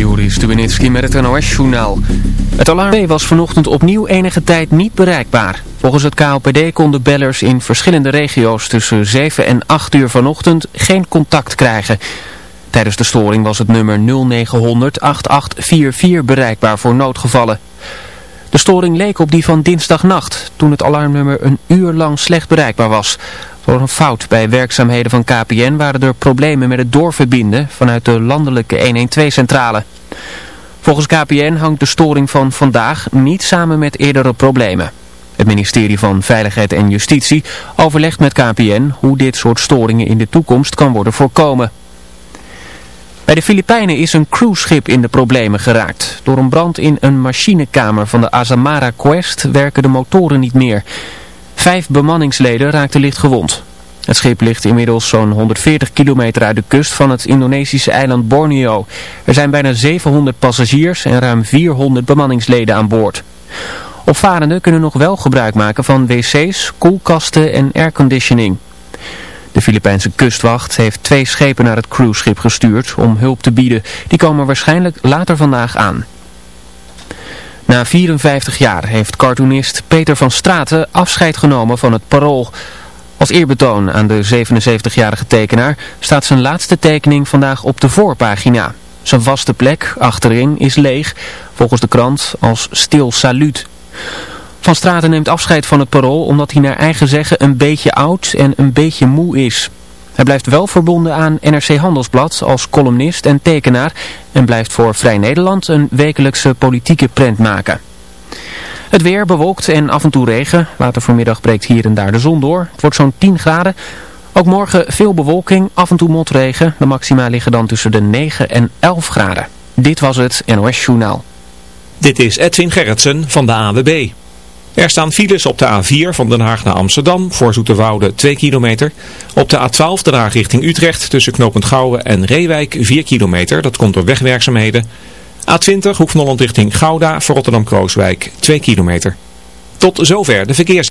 Juri Stubenitski met het NOS-journaal. Het alarm was vanochtend opnieuw enige tijd niet bereikbaar. Volgens het KLPD konden bellers in verschillende regio's tussen 7 en 8 uur vanochtend geen contact krijgen. Tijdens de storing was het nummer 0900 8844 bereikbaar voor noodgevallen. De storing leek op die van dinsdagnacht, toen het alarmnummer een uur lang slecht bereikbaar was. Door een fout bij werkzaamheden van KPN waren er problemen met het doorverbinden vanuit de landelijke 112-centrale. Volgens KPN hangt de storing van vandaag niet samen met eerdere problemen. Het ministerie van Veiligheid en Justitie overlegt met KPN hoe dit soort storingen in de toekomst kan worden voorkomen. Bij de Filipijnen is een cruiseschip in de problemen geraakt. Door een brand in een machinekamer van de Azamara Quest werken de motoren niet meer. Vijf bemanningsleden raakten licht gewond. Het schip ligt inmiddels zo'n 140 kilometer uit de kust van het Indonesische eiland Borneo. Er zijn bijna 700 passagiers en ruim 400 bemanningsleden aan boord. Opvarenden kunnen nog wel gebruik maken van wc's, koelkasten en airconditioning. De Filipijnse kustwacht heeft twee schepen naar het cruiseschip gestuurd om hulp te bieden. Die komen waarschijnlijk later vandaag aan. Na 54 jaar heeft cartoonist Peter van Straten afscheid genomen van het parool. Als eerbetoon aan de 77-jarige tekenaar staat zijn laatste tekening vandaag op de voorpagina. Zijn vaste plek achterin is leeg, volgens de krant als stil saluut. Van Straten neemt afscheid van het parool omdat hij naar eigen zeggen een beetje oud en een beetje moe is. Hij blijft wel verbonden aan NRC Handelsblad als columnist en tekenaar en blijft voor Vrij Nederland een wekelijkse politieke prent maken. Het weer bewolkt en af en toe regen. Later vanmiddag breekt hier en daar de zon door. Het wordt zo'n 10 graden. Ook morgen veel bewolking, af en toe motregen. De maxima liggen dan tussen de 9 en 11 graden. Dit was het NOS Journaal. Dit is Edwin Gerritsen van de AWB. Er staan files op de A4 van Den Haag naar Amsterdam voor Zoeterwoude 2 kilometer. Op de A12 de Haag richting Utrecht tussen Knopend Gouwen en Reewijk 4 kilometer. Dat komt door wegwerkzaamheden. A20 Hoek van Holland richting Gouda voor Rotterdam-Krooswijk 2 kilometer. Tot zover de verkeers.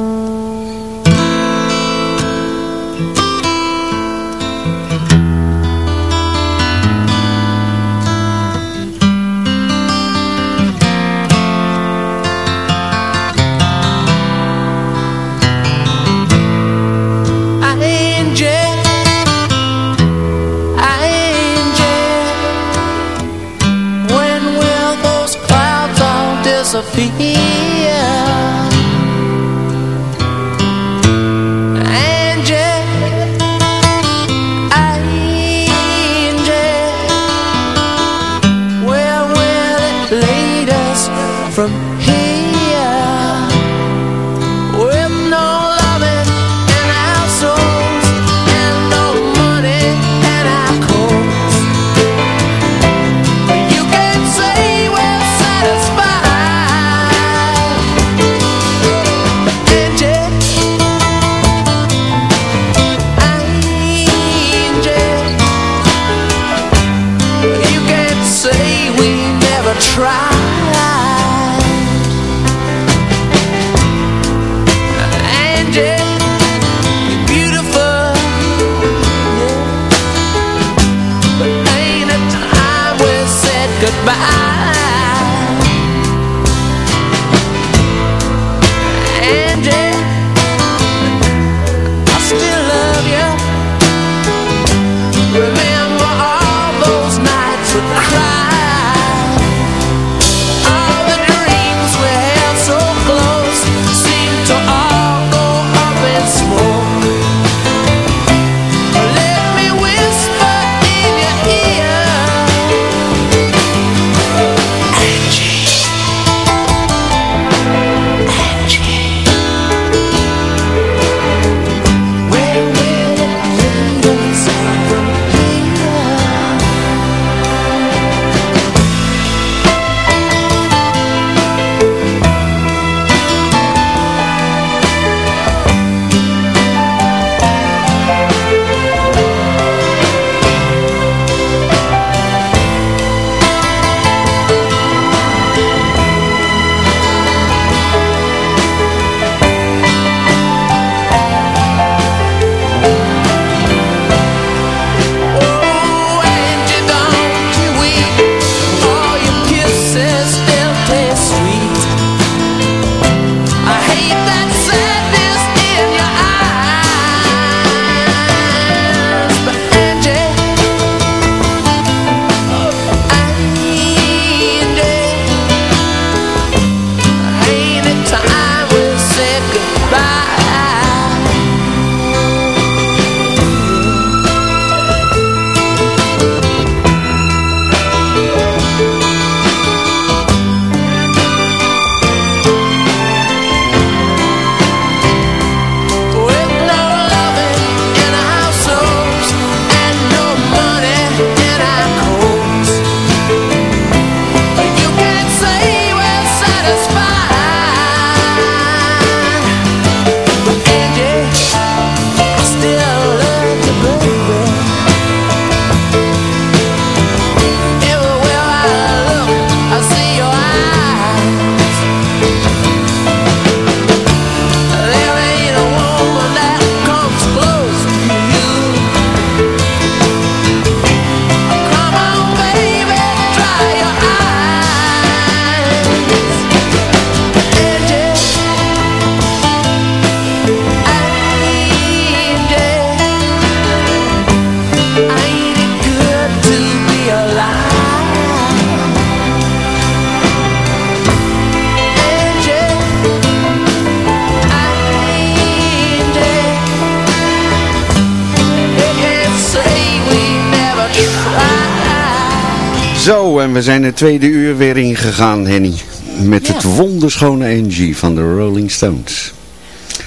En we zijn het tweede uur weer ingegaan, Henny. Met Ja. het wonderschone Angie van de Rolling Stones.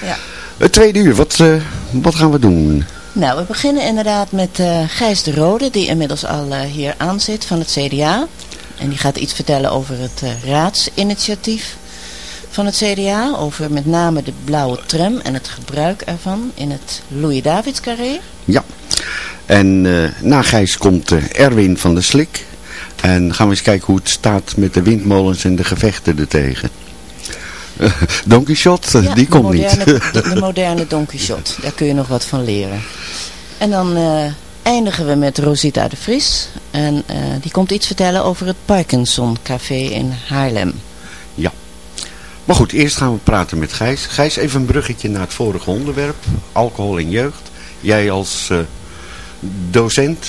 Ja. Het tweede uur, wat, eh, wat gaan we doen? Nou, we beginnen inderdaad met eh Gijs de Rode, die inmiddels al eh, hier aan zit van het CDA. En die gaat iets vertellen over het raadsinitiatief van het CDA. Over met name de blauwe tram en het gebruik ervan in het Louis-Davids-carré. Ja. En na Gijs komt Erwin van der Slik. En gaan we eens kijken hoe het staat met de windmolens en de gevechten ertegen. Uh, Don Quixote, Ja, die komt niet. De, de moderne Don Quixote, daar kun je nog wat van leren. En dan eh, eindigen we met Rosita de Vries. En eh, die komt iets vertellen over het Parkinson Café in Haarlem. Ja. Maar goed, eerst gaan we praten met Gijs. Gijs, even een bruggetje naar het vorige onderwerp. Alcohol in jeugd. Jij als eh, docent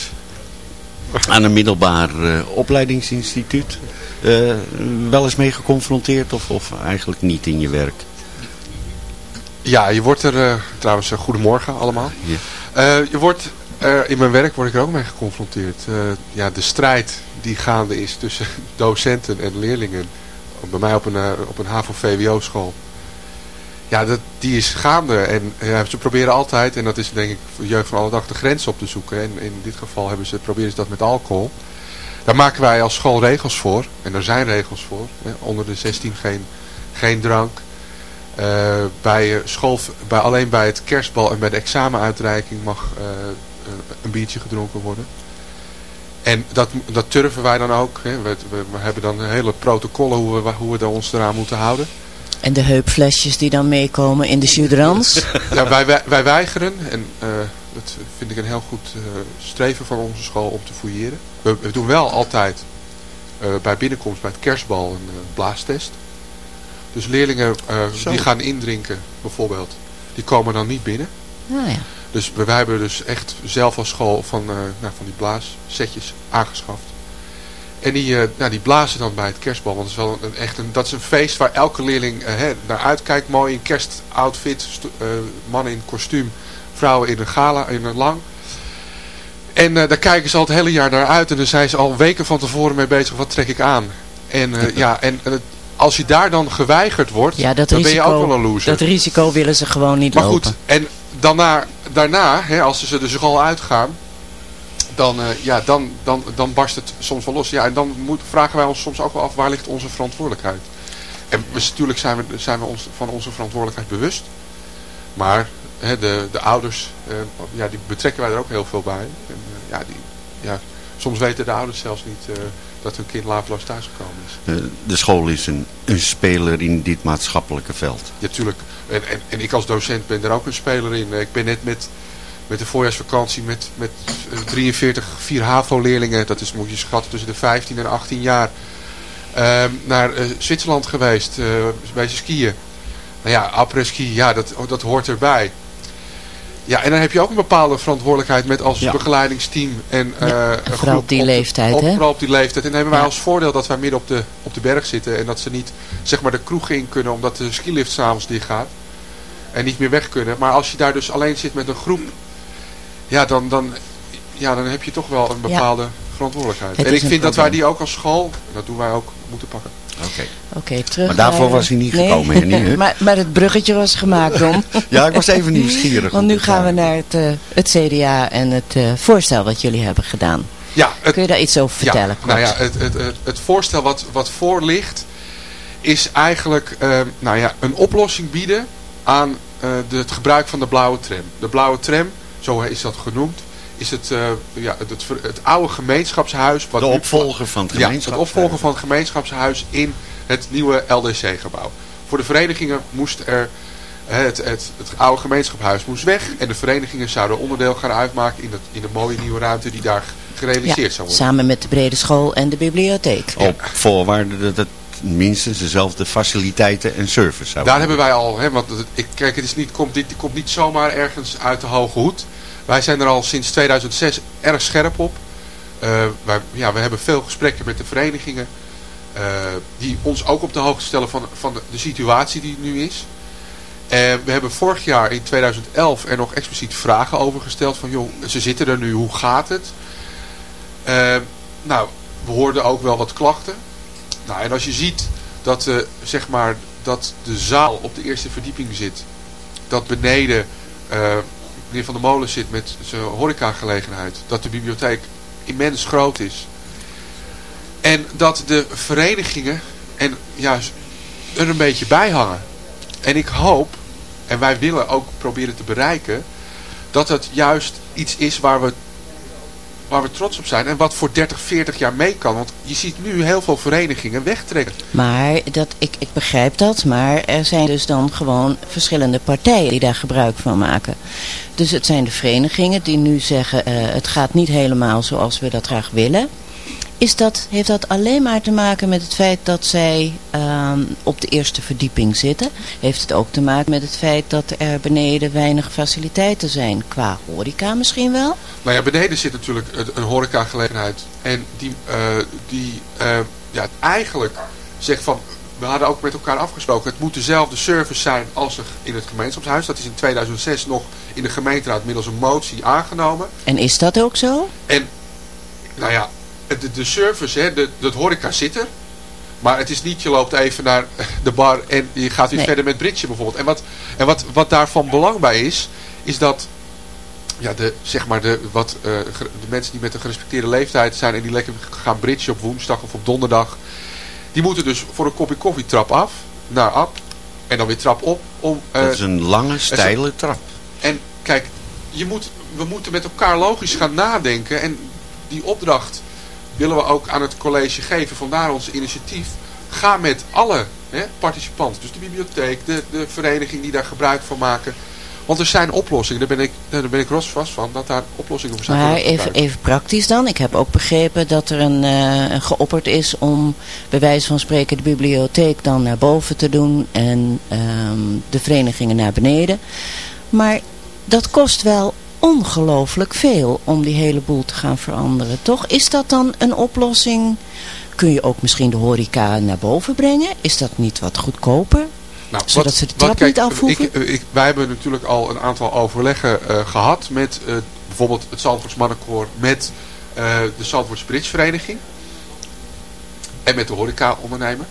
aan een middelbaar eh, opleidingsinstituut. eh, wel eens mee geconfronteerd of, of eigenlijk niet in je werk? Ja, je wordt er, eh, trouwens, goedemorgen allemaal. Ja. Je wordt, er in mijn werk word ik er ook mee geconfronteerd. Ja, de strijd die gaande is tussen docenten en leerlingen. Bij mij op een, op een HAVO-VWO-school. Ja, dat, die is gaande. En ze proberen altijd, en dat is denk ik voor de jeugd van alle dag, de grens op te zoeken. En in dit geval hebben ze, proberen ze dat met alcohol. Daar maken wij als school regels voor. En er zijn regels voor. Hè. Onder de 16 geen, geen drank. Eh, bij, eh, school, bij, alleen bij het kerstbal en bij de examenuitreiking mag eh, een biertje gedronken worden. En dat, dat turven wij dan ook. Hè. We, we, hebben dan hele protocollen hoe we, hoe we ons eraan moeten houden. En de heupflesjes die dan meekomen in de judrans. Ja, wij, wij, wij weigeren, en eh, dat vind ik een heel goed eh, streven van onze school om te fouilleren. We, we doen wel altijd eh, bij binnenkomst bij het kerstbal een blaastest. Dus leerlingen eh, die gaan indrinken bijvoorbeeld, die komen dan niet binnen. Nou ja. Dus we, wij hebben dus echt zelf als school van, eh, nou, van die blaassetjes aangeschaft. En die, eh, nou, die blazen dan bij het kerstbal. Want het is wel een, echt een, dat is een feest waar elke leerling eh, hè, naar uitkijkt. Mooi in kerstoutfit. sto- eh, mannen in kostuum. Vrouwen in een gala, in een lang. En eh, daar kijken ze al het hele jaar naar uit. En dan zijn ze al weken van tevoren mee bezig. Wat trek ik aan? En eh, ja, en, als je daar dan geweigerd wordt, Ja, dat dan ben je ook wel een loser. dat risico willen ze gewoon niet Maar lopen. goed, en daarna, daarna hè, als ze er dus al uitgaan, dan, eh, ja, dan, dan, dan barst het soms wel los. Ja, en dan moet, vragen wij ons soms ook wel af, waar ligt onze verantwoordelijkheid? En natuurlijk zijn we, zijn we ons van onze verantwoordelijkheid bewust. Maar hè, de, de ouders, eh, ja, die betrekken wij er ook heel veel bij. En, eh, ja, die, ja, soms weten de ouders zelfs niet dat hun kind laveloos thuisgekomen is. De school is een, een speler in dit maatschappelijke veld. Ja, tuurlijk. En, en, en ik als docent ben er ook een speler in. Ik ben net met, met de voorjaarsvakantie met, met eh, 43, 4 HAVO-leerlingen, dat is, moet je schatten, tussen de 15 en 18 jaar, ehm, naar eh, Zwitserland geweest, eh bij ze skiën. Nou ja, après-ski, ja, dat, oh, dat hoort erbij. Ja, en dan heb je ook een bepaalde verantwoordelijkheid met als Ja. begeleidingsteam. En, eh, Ja, vooral op die leeftijd, op- hè? Vooral op die leeftijd. En dan hebben wij Ja. als voordeel dat wij midden op de, op de berg zitten. En dat ze niet zeg maar de kroeg in kunnen omdat de skilift s'avonds dicht gaat. En niet meer weg kunnen. Maar als je daar dus alleen zit met een groep. Ja, dan, dan, ja, dan heb je toch wel een bepaalde verantwoordelijkheid. Het En ik vind dat wij die ook als school, dat doen wij ook, moeten pakken. Oké. Oké, terug Maar daarvoor naar- was hij niet Nee. gekomen, Henny, hè? maar, maar het bruggetje was gemaakt, Don. Ja, ik was even nieuwsgierig. Want nu gaan we naar het, eh, het CDA en het eh, voorstel wat jullie hebben gedaan. Ja, het, Kun je daar iets over vertellen? Ja, nou ja, het, het, het, het voorstel wat, wat voor ligt is eigenlijk eh, nou ja, een oplossing bieden aan eh, de, het gebruik van de blauwe tram. De blauwe tram, zo is dat genoemd, is het, eh, ja, het, het, oude gemeenschapshuis. Wat De opvolger van het Ja, het gemeenschapshuis. opvolger van het gemeenschapshuis in het nieuwe LDC-gebouw. Voor de verenigingen moest er hè, het, het, het oude gemeenschapshuis moest weg. En de verenigingen zouden onderdeel gaan uitmaken in, het, in de mooie nieuwe ruimte die daar gerealiseerd ja, zou worden. samen met de brede school en de bibliotheek. Op voorwaarde dat het minstens dezelfde faciliteiten en service zou Daar hebben wij al, hè, want het, ik, kijk, het is niet, komt, dit komt niet zomaar ergens uit de hoge hoed. Wij zijn er al sinds 2006 erg scherp op. Eh, ja, we hebben veel gesprekken met de verenigingen. eh, die ons ook op de hoogte stellen van, van de, situatie die nu is. En we hebben vorig jaar in 2011 er nog expliciet vragen over gesteld. Van joh, ze zitten er nu, hoe gaat het? Eh, nou, we hoorden ook wel wat klachten. Nou, en als je ziet dat, eh, zeg maar, dat de zaal op de eerste verdieping zit. Dat beneden eh, meneer Van der Molen zit met zijn horecagelegenheid. Dat de bibliotheek immens groot is. En dat de verenigingen en, ja, er een beetje bij hangen. En ik hoop, en wij willen ook proberen te bereiken, dat het juist iets is waar we, waar we trots op zijn. En wat voor 30, 40 jaar mee kan. Want je ziet nu heel veel verenigingen wegtrekken. Maar dat, ik, ik begrijp dat, maar er zijn dus dan gewoon verschillende partijen die daar gebruik van maken. Dus het zijn de verenigingen die nu zeggen, eh, het gaat niet helemaal zoals we dat graag willen. Is dat, heeft dat alleen maar te maken met het feit dat zij ehm, op de eerste verdieping zitten? Heeft het ook te maken met het feit dat er beneden weinig faciliteiten zijn? Qua horeca misschien wel? Nou ja, beneden zit natuurlijk een- een horecagelegenheid. En die, eh, die eh, ja, eigenlijk zegt van... We hadden ook met elkaar afgesproken. Het moet dezelfde service zijn als er in het gemeenschapshuis. Dat is in 2006 nog in de gemeenteraad middels een motie aangenomen. En is dat ook zo? En nou ja, de, de service, hè, de, de horeca zit er. Maar het is niet, je loopt even naar de bar en je gaat weer Nee. verder met bridge bijvoorbeeld. En, wat, en wat, wat daarvan belang bij is, is dat ja, de, zeg maar de, wat, eh, de mensen die met een gerespecteerde leeftijd zijn en die lekker gaan bridgen op woensdag of op donderdag. Die moeten dus voor een kopje koffie trap af, naar ab en dan weer trap op. Om, eh, Dat is een lange, steile trap. en kijk, je moet, we moeten met elkaar logisch gaan nadenken. En die opdracht willen we ook aan het college geven. Vandaar ons initiatief. Ga met alle hè, participanten, dus de bibliotheek, de, de vereniging die daar gebruik van maken. Want er zijn oplossingen, daar ben ik, daar ben ik rotsvast van, dat daar oplossingen voor zijn. Maar even, even praktisch dan. Ik heb ook begrepen dat er een, eh, geopperd is om bij wijze van spreken de bibliotheek dan naar boven te doen en ehm, de verenigingen naar beneden. Maar dat kost wel ongelooflijk veel om die hele boel te gaan veranderen. Toch is dat dan een oplossing? Kun je ook misschien de horeca naar boven brengen? Is dat niet wat goedkoper? Nou, Zodat ze de trap niet afhoeven? Ik, ik, wij hebben natuurlijk al een aantal overleggen eh, gehad met eh, bijvoorbeeld het Zandvoorts Mannenkoor, met eh, de Zandvoorts Bridge Vereniging en met de horeca-ondernemer.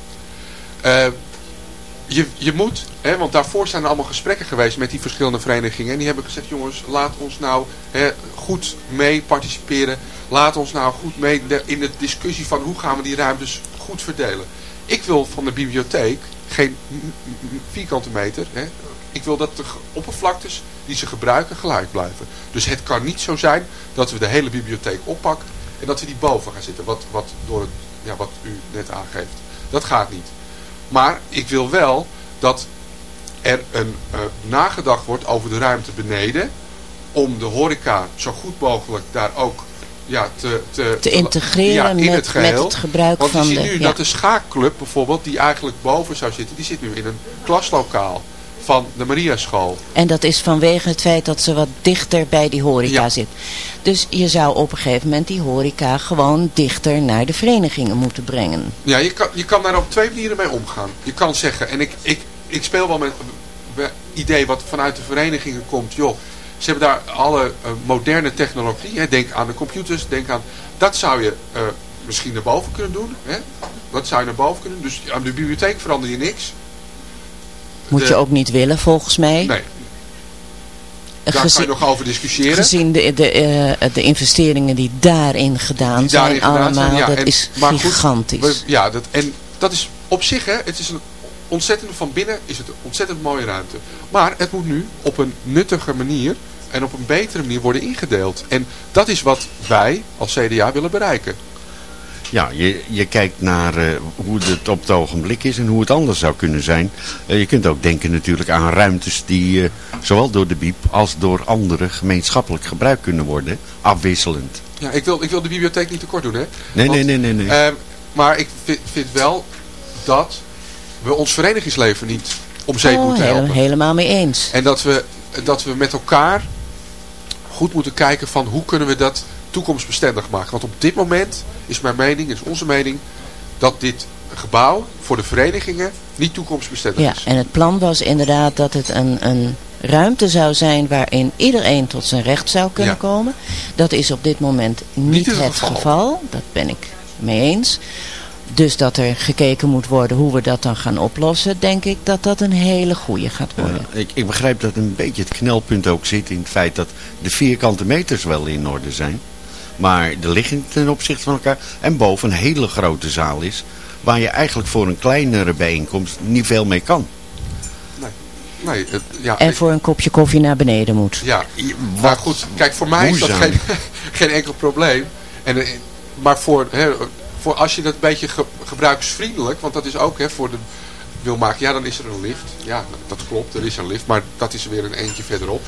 Je, je moet, want daarvoor zijn er allemaal gesprekken geweest met die verschillende verenigingen. En die hebben gezegd, jongens, laat ons nou goed mee participeren. Laat ons nou goed mee in de discussie van hoe gaan we die ruimtes goed verdelen. Ik wil van de bibliotheek geen vierkante meter. Ik wil dat de oppervlaktes die ze gebruiken gelijk blijven. Dus het kan niet zo zijn dat we de hele bibliotheek oppakken en dat we die boven gaan zitten. Wat, wat, door het, ja, wat u net aangeeft. Dat gaat niet. Maar ik wil wel dat er een, eh, nagedacht wordt over de ruimte beneden. Om de horeca zo goed mogelijk daar ook ja, te, te, Te integreren ja, in met- het geheel. met het gebruik Want van je ziet de- nu ja. dat de schaakclub bijvoorbeeld, die eigenlijk boven zou zitten, die zit nu in een klaslokaal van de Maria School. En dat is vanwege het feit dat ze wat dichter bij die horeca Ja. zit. Dus je zou op een gegeven moment die horeca gewoon dichter naar de verenigingen moeten brengen. Ja, je kan, je kan daar op twee manieren mee omgaan. Je kan zeggen, en ik, ik, ik speel wel met het idee wat vanuit de verenigingen komt. Joh, ze hebben daar alle eh, moderne technologie. Hè, denk aan de computers, denk aan... Dat zou je eh, misschien naar boven kunnen doen. Hè? Dat zou je naar boven kunnen doen. Dus aan de bibliotheek verander je niks. Moet De- je ook niet willen volgens mij. Nee, daar kan je nog over discussiëren. gezien de, de, eh, de investeringen die daarin gedaan die zijn daarin gedaan allemaal. zijn. Ja, dat en- is goed, gigantisch. we- ja, dat, en dat is op zich, hè, het is een ontzettend, van binnen is het een ontzettend mooie ruimte. Maar het moet nu op een nuttige manier en op een betere manier worden ingedeeld. En dat is wat wij als CDA willen bereiken. Ja, je, je kijkt naar eh, hoe het op het ogenblik is en hoe het anders zou kunnen zijn. Eh, je kunt ook denken natuurlijk aan ruimtes die eh, zowel door de BIEB als door anderen gemeenschappelijk gebruikt kunnen worden. Afwisselend. Ja, ik wil, ik wil de bibliotheek niet tekort doen, hè. Nee, Want, nee, nee, nee. nee. eh, maar ik vind, vind wel dat we ons verenigingsleven niet om zeep oh, moeten helpen. helemaal mee eens. En dat we, dat we met elkaar goed moeten kijken van hoe kunnen we dat toekomstbestendig maken. Want op dit moment is mijn mening, is onze mening, dat dit gebouw voor de verenigingen niet toekomstbestendig Ja, is. en het plan was inderdaad dat het een, een ruimte zou zijn waarin iedereen tot zijn recht zou kunnen Ja. komen. Dat is op dit moment niet, het het geval. geval. Dat ben ik mee eens. Dus dat er gekeken moet worden hoe we dat dan gaan oplossen, denk ik dat dat een hele goede gaat worden. ik, ik begrijp dat een beetje het knelpunt ook zit in het feit dat de vierkante meters wel in orde zijn. Maar de ligging ten opzichte van elkaar en boven een hele grote zaal is. Waar je eigenlijk voor een kleinere bijeenkomst niet veel mee kan. Nee, het, ja, En voor een kopje koffie naar beneden moet. Ja, maar goed, kijk, voor mij is dat geen, geen enkel probleem. En, eh, maar voor, hè, voor als je dat een beetje ge- gebruiksvriendelijk, want dat is ook hè, voor de wil maken, ja dan is er een lift. Ja, dat klopt, er is een lift, maar dat is er weer een eentje verderop.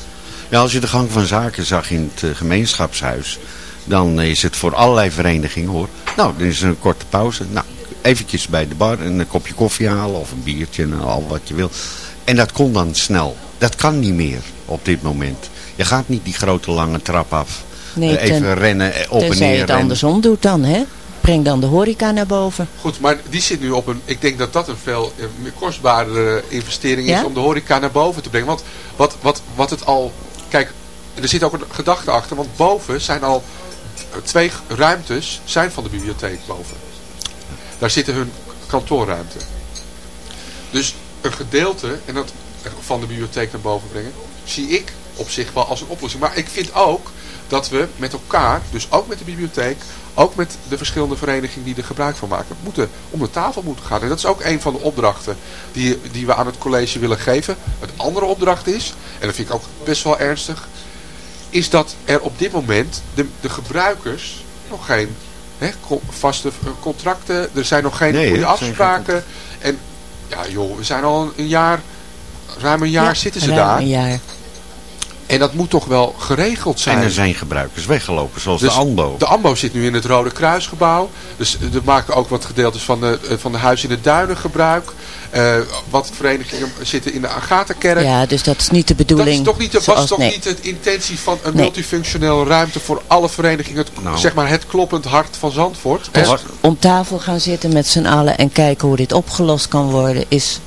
Ja, als je de gang van zaken zag in het eh, gemeenschapshuis, dan is het voor allerlei verenigingen hoor. Nou, dan is er een korte pauze. Nou, eventjes bij de bar en een kopje koffie halen of een biertje en al wat je wil. En dat kon dan snel. Dat kan niet meer op dit moment. Je gaat niet die grote lange trap af. Nee, Eh, even ten- rennen, eh, op en Tenzij je neer het rennen. andersom doet dan, hè? Breng dan de horeca naar boven. Goed, maar die zit nu op een, ik denk dat dat een veel eh, meer kostbaardere investering is Ja? om de horeca naar boven te brengen. Want wat, wat, wat het al, kijk, er zit ook een gedachte achter, want boven zijn al twee ruimtes zijn van de bibliotheek boven. Daar zitten hun kantoorruimte. Dus een gedeelte en dat, van de bibliotheek naar boven brengen, zie ik op zich wel als een oplossing. Maar ik vind ook dat we met elkaar, dus ook met de bibliotheek, ook met de verschillende verenigingen die er gebruik van maken, moeten om de tafel moeten gaan. En dat is ook een van de opdrachten die, die we aan het college willen geven. Het andere opdracht is, en dat vind ik ook best wel ernstig, is dat er op dit moment de, de gebruikers nog geen hè, vaste eh, contracten, er zijn nog geen Nee, goede geen afspraken. En ja joh, we zijn al een jaar, ruim een jaar Ja, zitten ze ruim daar. Een jaar. En dat moet toch wel geregeld zijn. En er zijn gebruikers weggelopen, zoals Dus de AMBO. De AMBO zit nu in het Rode Kruisgebouw. Dus er maken ook wat gedeeltes van de, eh, van de Huis in de Duinen gebruik. Eh, wat verenigingen zitten in de Agatha-kerk. Ja, dus dat is niet de Dat bedoeling. is toch niet, de, was toch nee. niet de intentie van een Nee. multifunctionele ruimte voor alle verenigingen. Het, Nou. Zeg maar het kloppend hart van Zandvoort. Dus om tafel gaan zitten met z'n allen en kijken hoe dit opgelost kan worden, is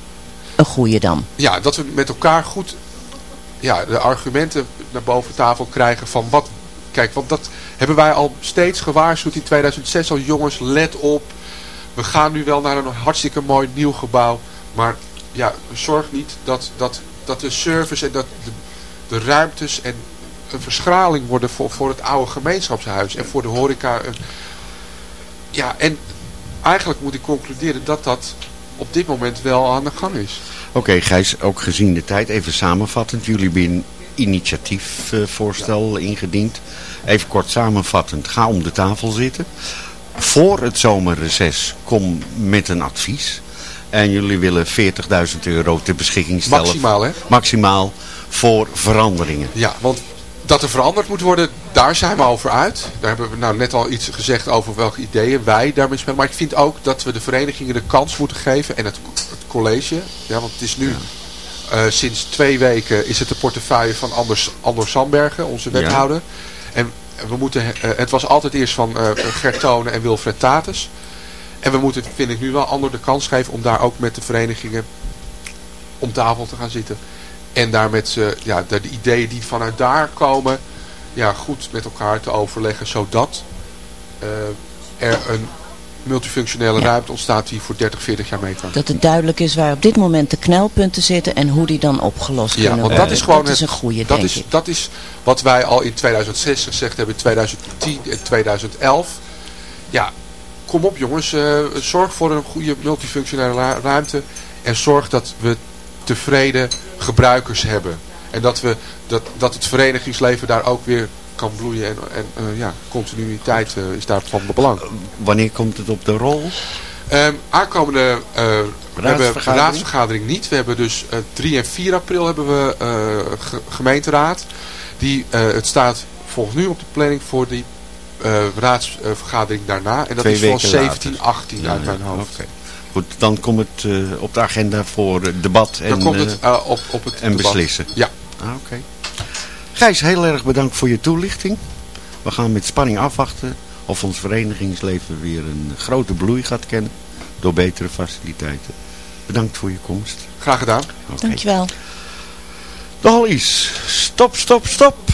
een goede dan. ja, dat we met elkaar goed ja, de argumenten naar boven tafel krijgen van wat... Kijk, want dat hebben wij al steeds gewaarschuwd in 2006 al. Jongens, let op. We gaan nu wel naar een hartstikke mooi nieuw gebouw. Maar ja, zorg niet dat, dat, dat de service en dat de, de ruimtes en een verschraling worden voor, voor het oude gemeenschapshuis. En voor de horeca. Ja, en eigenlijk moet ik concluderen dat dat op dit moment wel aan de gang is. Oké Gijs, ook gezien de tijd, even samenvattend. Jullie hebben een initiatiefvoorstel ingediend. Even kort samenvattend, ga om de tafel zitten. Voor het zomerreces kom met een advies. En jullie willen 40.000 euro ter beschikking stellen. Maximaal, hè? Maximaal voor veranderingen. Ja, want dat er veranderd moet worden, daar zijn we over uit. Daar hebben we nou net al iets gezegd over welke ideeën wij daarmee spelen. Maar ik vind ook dat we de verenigingen de kans moeten geven en het, het college. Ja, want het is nu eh, sinds twee weken is het de portefeuille van Anders, Anders Sandbergen, onze Ja. wethouder. En we moeten, eh, het was altijd eerst van eh Gert Tonen en Wilfred Tatus. En we moeten, vind ik nu wel, Ander de kans geven om daar ook met de verenigingen om tafel te gaan zitten. En daar met ze, ja, de, de ideeën die vanuit daar komen, ja, goed met elkaar te overleggen. Zodat eh, er een multifunctionele Ja. ruimte ontstaat die voor 30, 40 jaar mee kan. Dat het duidelijk is waar op dit moment de knelpunten zitten en hoe die dan opgelost Ja, kunnen want worden. dat is gewoon dat is een goede, dat is, dat is wat wij al in 2006 gezegd hebben, 2010 en 2011. Ja, kom op jongens, eh, zorg voor een goede multifunctionele ruimte. En zorg dat we tevreden gebruikers hebben. En dat, we, dat, dat het verenigingsleven daar ook weer kan bloeien. En, en eh, ja, continuïteit eh, is daarvan van belang. Wanneer komt het op de rol? Ehm, aankomende eh, we hebben Raadsvergadering? niet. We hebben dus eh 3 en 4 april hebben we eh, ge- gemeenteraad. Die, eh, het staat volgens nu op de planning voor die eh, raadsvergadering daarna. En dat Twee is van weken 17, later. 18 uit mijn hoofd. Goed, dan komt het eh, op de agenda voor debat en, Dan komt eh, het eh, op, op het en debat. beslissen. Ja. Ah, Oké. Gijs, heel erg bedankt voor je toelichting. We gaan met spanning afwachten of ons verenigingsleven weer een grote bloei gaat kennen door betere faciliteiten. Bedankt voor je komst. Graag gedaan. Dankjewel. De Hollies, stop, stop, stop.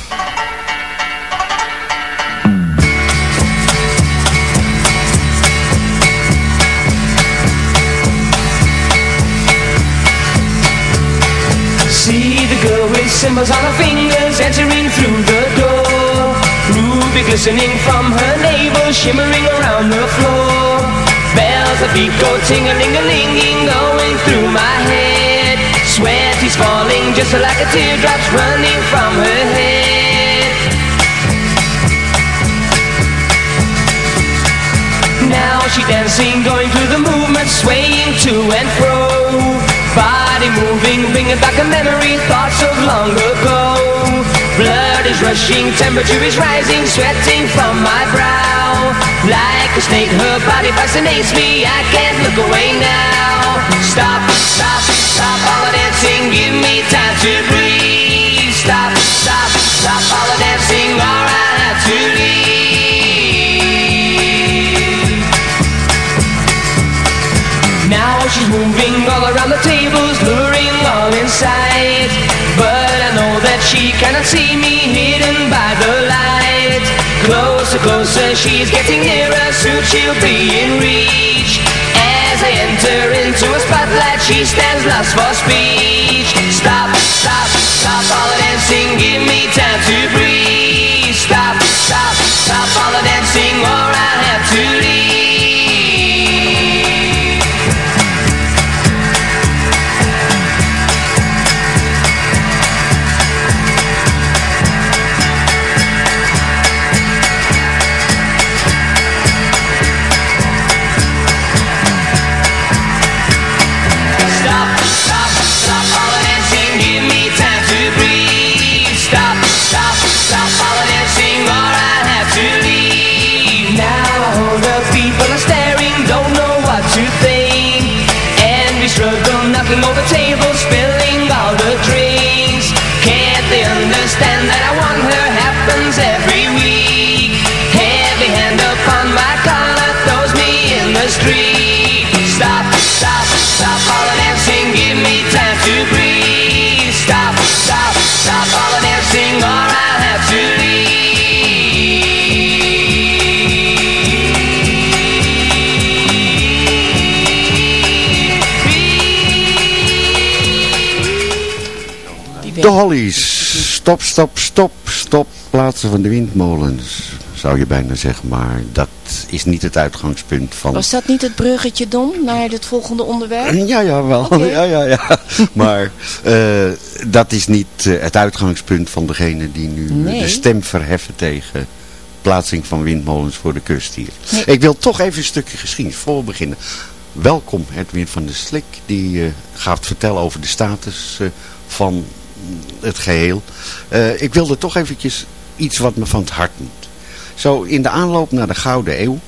Symbols on her fingers entering through the door. Ruby glistening from her navel shimmering around the floor. Bells that beat go ting-a-ling-a-linging going through my head. Sweat is falling just like a teardrop's running from her head she dancing, going through the movement, swaying to and fro. Body moving, bringing back a memory, thoughts of long ago. Blood is rushing, temperature is rising, sweating from my brow. Like a snake, her body fascinates me, I can't look away now. Stop, stop, stop all the dancing, give me time to breathe. Stop, stop, stop all the dancing, she's moving all around the tables, luring all inside. But I know that she cannot see me, hidden by the light. Closer, closer, she's getting nearer, soon she'll be in reach. As I enter into a spotlight, she stands lost for speech. Stop, stop, De Hollies. Stop, stop, stop, stop. Plaatsen van de windmolens. Zou je bijna zeggen, maar dat is niet het uitgangspunt van... Was dat niet het bruggetje, Dom, naar het volgende onderwerp? Ja, ja, wel. Ja, ja, ja. Maar eh, dat is niet eh, het uitgangspunt van degene die nu Nee. de stem verheffen tegen plaatsing van windmolens voor de kust hier. Nee. Ik wil toch even een stukje geschiedenis voor beginnen. Welkom Edwin van der Slik, die eh, gaat vertellen over de status van het geheel. Eh, ik wilde toch eventjes iets wat me van het hart moet. Zo in de aanloop naar de Gouden Eeuw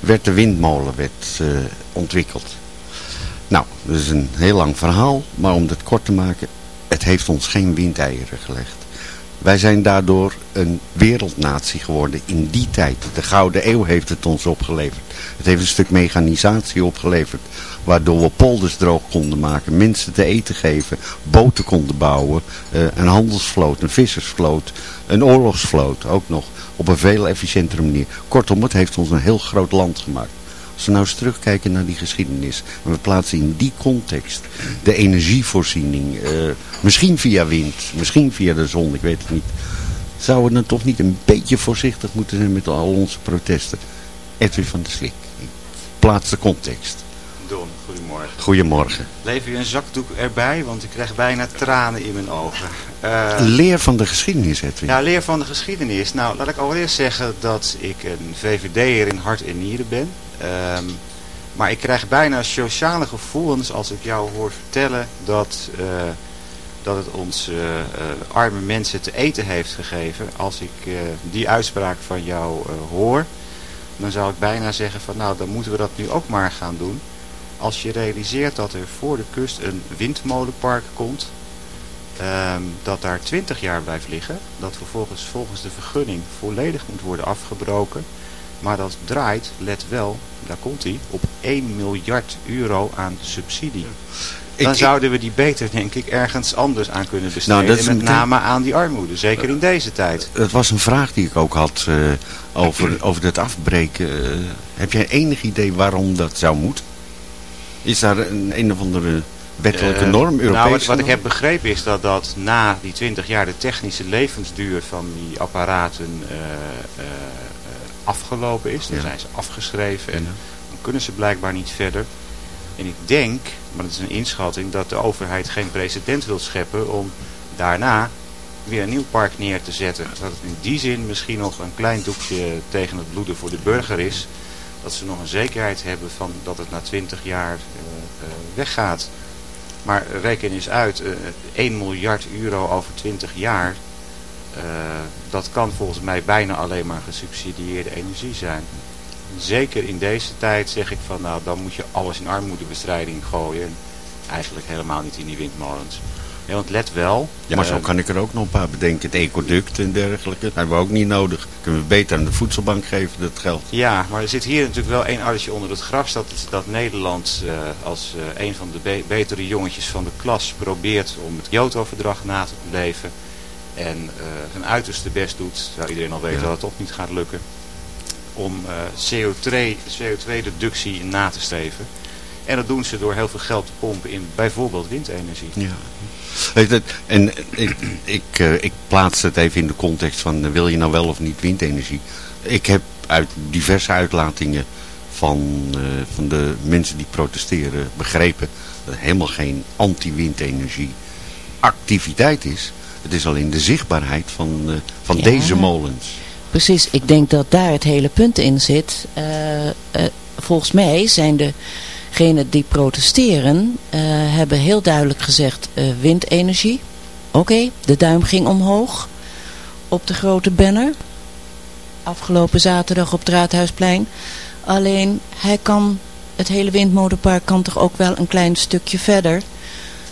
werd de windmolenwet eh, ontwikkeld. Nou, dat is een heel lang verhaal, maar om het kort te maken, het heeft ons geen windeieren gelegd. Wij zijn daardoor een wereldnatie geworden in die tijd. De Gouden Eeuw heeft het ons opgeleverd. Het heeft een stuk mechanisatie opgeleverd, waardoor we polders droog konden maken, mensen te eten geven, boten konden bouwen, eh, een handelsvloot, een vissersvloot, een oorlogsvloot ook nog, op een veel efficiëntere manier. Kortom, het heeft ons een heel groot land gemaakt. Als we nou eens terugkijken naar die geschiedenis en we plaatsen in die context de energievoorziening, eh, misschien via wind, misschien via de zon, ik weet het niet. Zouden we dan toch niet een beetje voorzichtig moeten zijn met al onze protesten? Edwin van der Slik, ik plaats de context. Don, goedemorgen. Goedemorgen. Lever je een zakdoek erbij, want ik krijg bijna tranen in mijn ogen. Eh, Leer van de geschiedenis, Edwin. ja, leer van de geschiedenis. Nou, laat ik allereerst zeggen dat ik een VVD'er in hart en nieren ben. Ehm, maar ik krijg bijna sociale gevoelens als ik jou hoor vertellen dat, eh, dat het ons eh, arme mensen te eten heeft gegeven. Als ik die uitspraak van jou hoor, dan zou ik bijna zeggen van nou, dan moeten we dat nu ook maar gaan doen. Als je realiseert dat er voor de kust een windmolenpark komt, ehm, dat daar 20 jaar blijft liggen, dat vervolgens volgens de vergunning volledig moet worden afgebroken, maar dat draait, let wel, daar komt hij, op 1 miljard euro aan subsidie. Dan ik- zouden we die beter, denk ik, ergens anders aan kunnen besteden. Nou, dat met name aan die armoede, zeker in deze tijd. Het was een vraag die ik ook had eh, over, over het afbreken. Eh, heb jij enig idee waarom dat zou moeten? Is daar een, een of andere wettelijke Eh, norm, Europese Nou, wat, wat ik heb begrepen is dat, dat na die 20 jaar de technische levensduur van die apparaten eh, eh, afgelopen is. Dan Ja. zijn ze afgeschreven en dan kunnen ze blijkbaar niet verder. En ik denk, maar dat is een inschatting, dat de overheid geen precedent wil scheppen om daarna weer een nieuw park neer te zetten. Dat het in die zin misschien nog een klein doekje tegen het bloeden voor de burger is. Dat ze nog een zekerheid hebben van dat het na 20 jaar eh, eh, weggaat. Maar reken eens uit, eh 1 miljard euro over 20 jaar, eh, dat kan volgens mij bijna alleen maar gesubsidieerde energie zijn. Zeker in deze tijd zeg ik van nou dan moet je alles in armoedebestrijding gooien. En eigenlijk helemaal niet in die windmolens. Ja, want let wel. Ja, maar zo eh, kan ik er ook nog een paar bedenken. Het ecoduct en dergelijke. Dat hebben we ook niet nodig. Kunnen we beter aan de voedselbank geven, dat geld. Ja, maar er zit hier natuurlijk wel één addertje onder het gras. Dat, dat Nederland eh, als eh, een van de be- betere jongetjes van de klas probeert om het Kyoto-verdrag na te leven. En zijn uiterste best doet, terwijl iedereen al weet Ja. dat het toch niet gaat lukken. Om eh, CO2 CO2-reductie na te streven. En dat doen ze door heel veel geld te pompen in bijvoorbeeld windenergie. Ja. En ik, ik, eh, ik plaats het even in de context van eh, wil je nou wel of niet windenergie. Ik heb uit diverse uitlatingen van, eh, van de mensen die protesteren begrepen dat er helemaal geen anti-windenergie activiteit is. Het is alleen de zichtbaarheid van, van Ja. deze molens. Precies, ik denk dat daar het hele punt in zit. Volgens mij zijn degenen die protesteren, eh, hebben heel duidelijk gezegd eh, windenergie. Oké, de duim ging omhoog op de grote banner. Afgelopen zaterdag op het Raadhuisplein. Alleen, hij kan, het hele windmolenpark kan toch ook wel een klein stukje verder.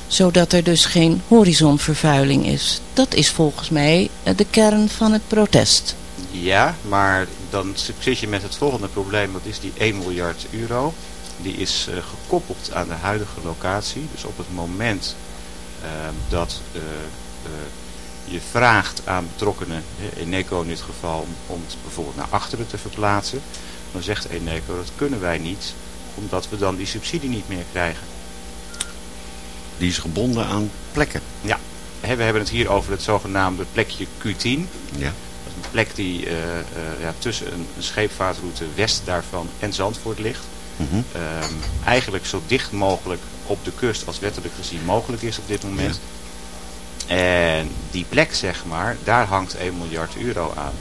Zodat er dus geen horizonvervuiling is. Dat is volgens mij eh, de kern van het protest. Ja, maar dan zit je met het volgende probleem. Dat is die 1 miljard euro. Die is eh, gekoppeld aan de huidige locatie. Dus op het moment eh, dat eh, eh, je vraagt aan betrokkenen, eh, Eneco in dit geval, om, om het bijvoorbeeld naar achteren te verplaatsen. Dan zegt Eneco dat kunnen wij niet, omdat we dan die subsidie niet meer krijgen. Die is gebonden aan plekken. Ja, we hebben het hier over het zogenaamde plekje Q10. Ja. Dat is een plek die ja, tussen een scheepvaartroute west daarvan en Zandvoort ligt. Mhm. Ehm, eigenlijk zo dicht mogelijk op de kust als wettelijk gezien mogelijk is op dit moment. En die plek, zeg maar, daar hangt 1 miljard euro aan.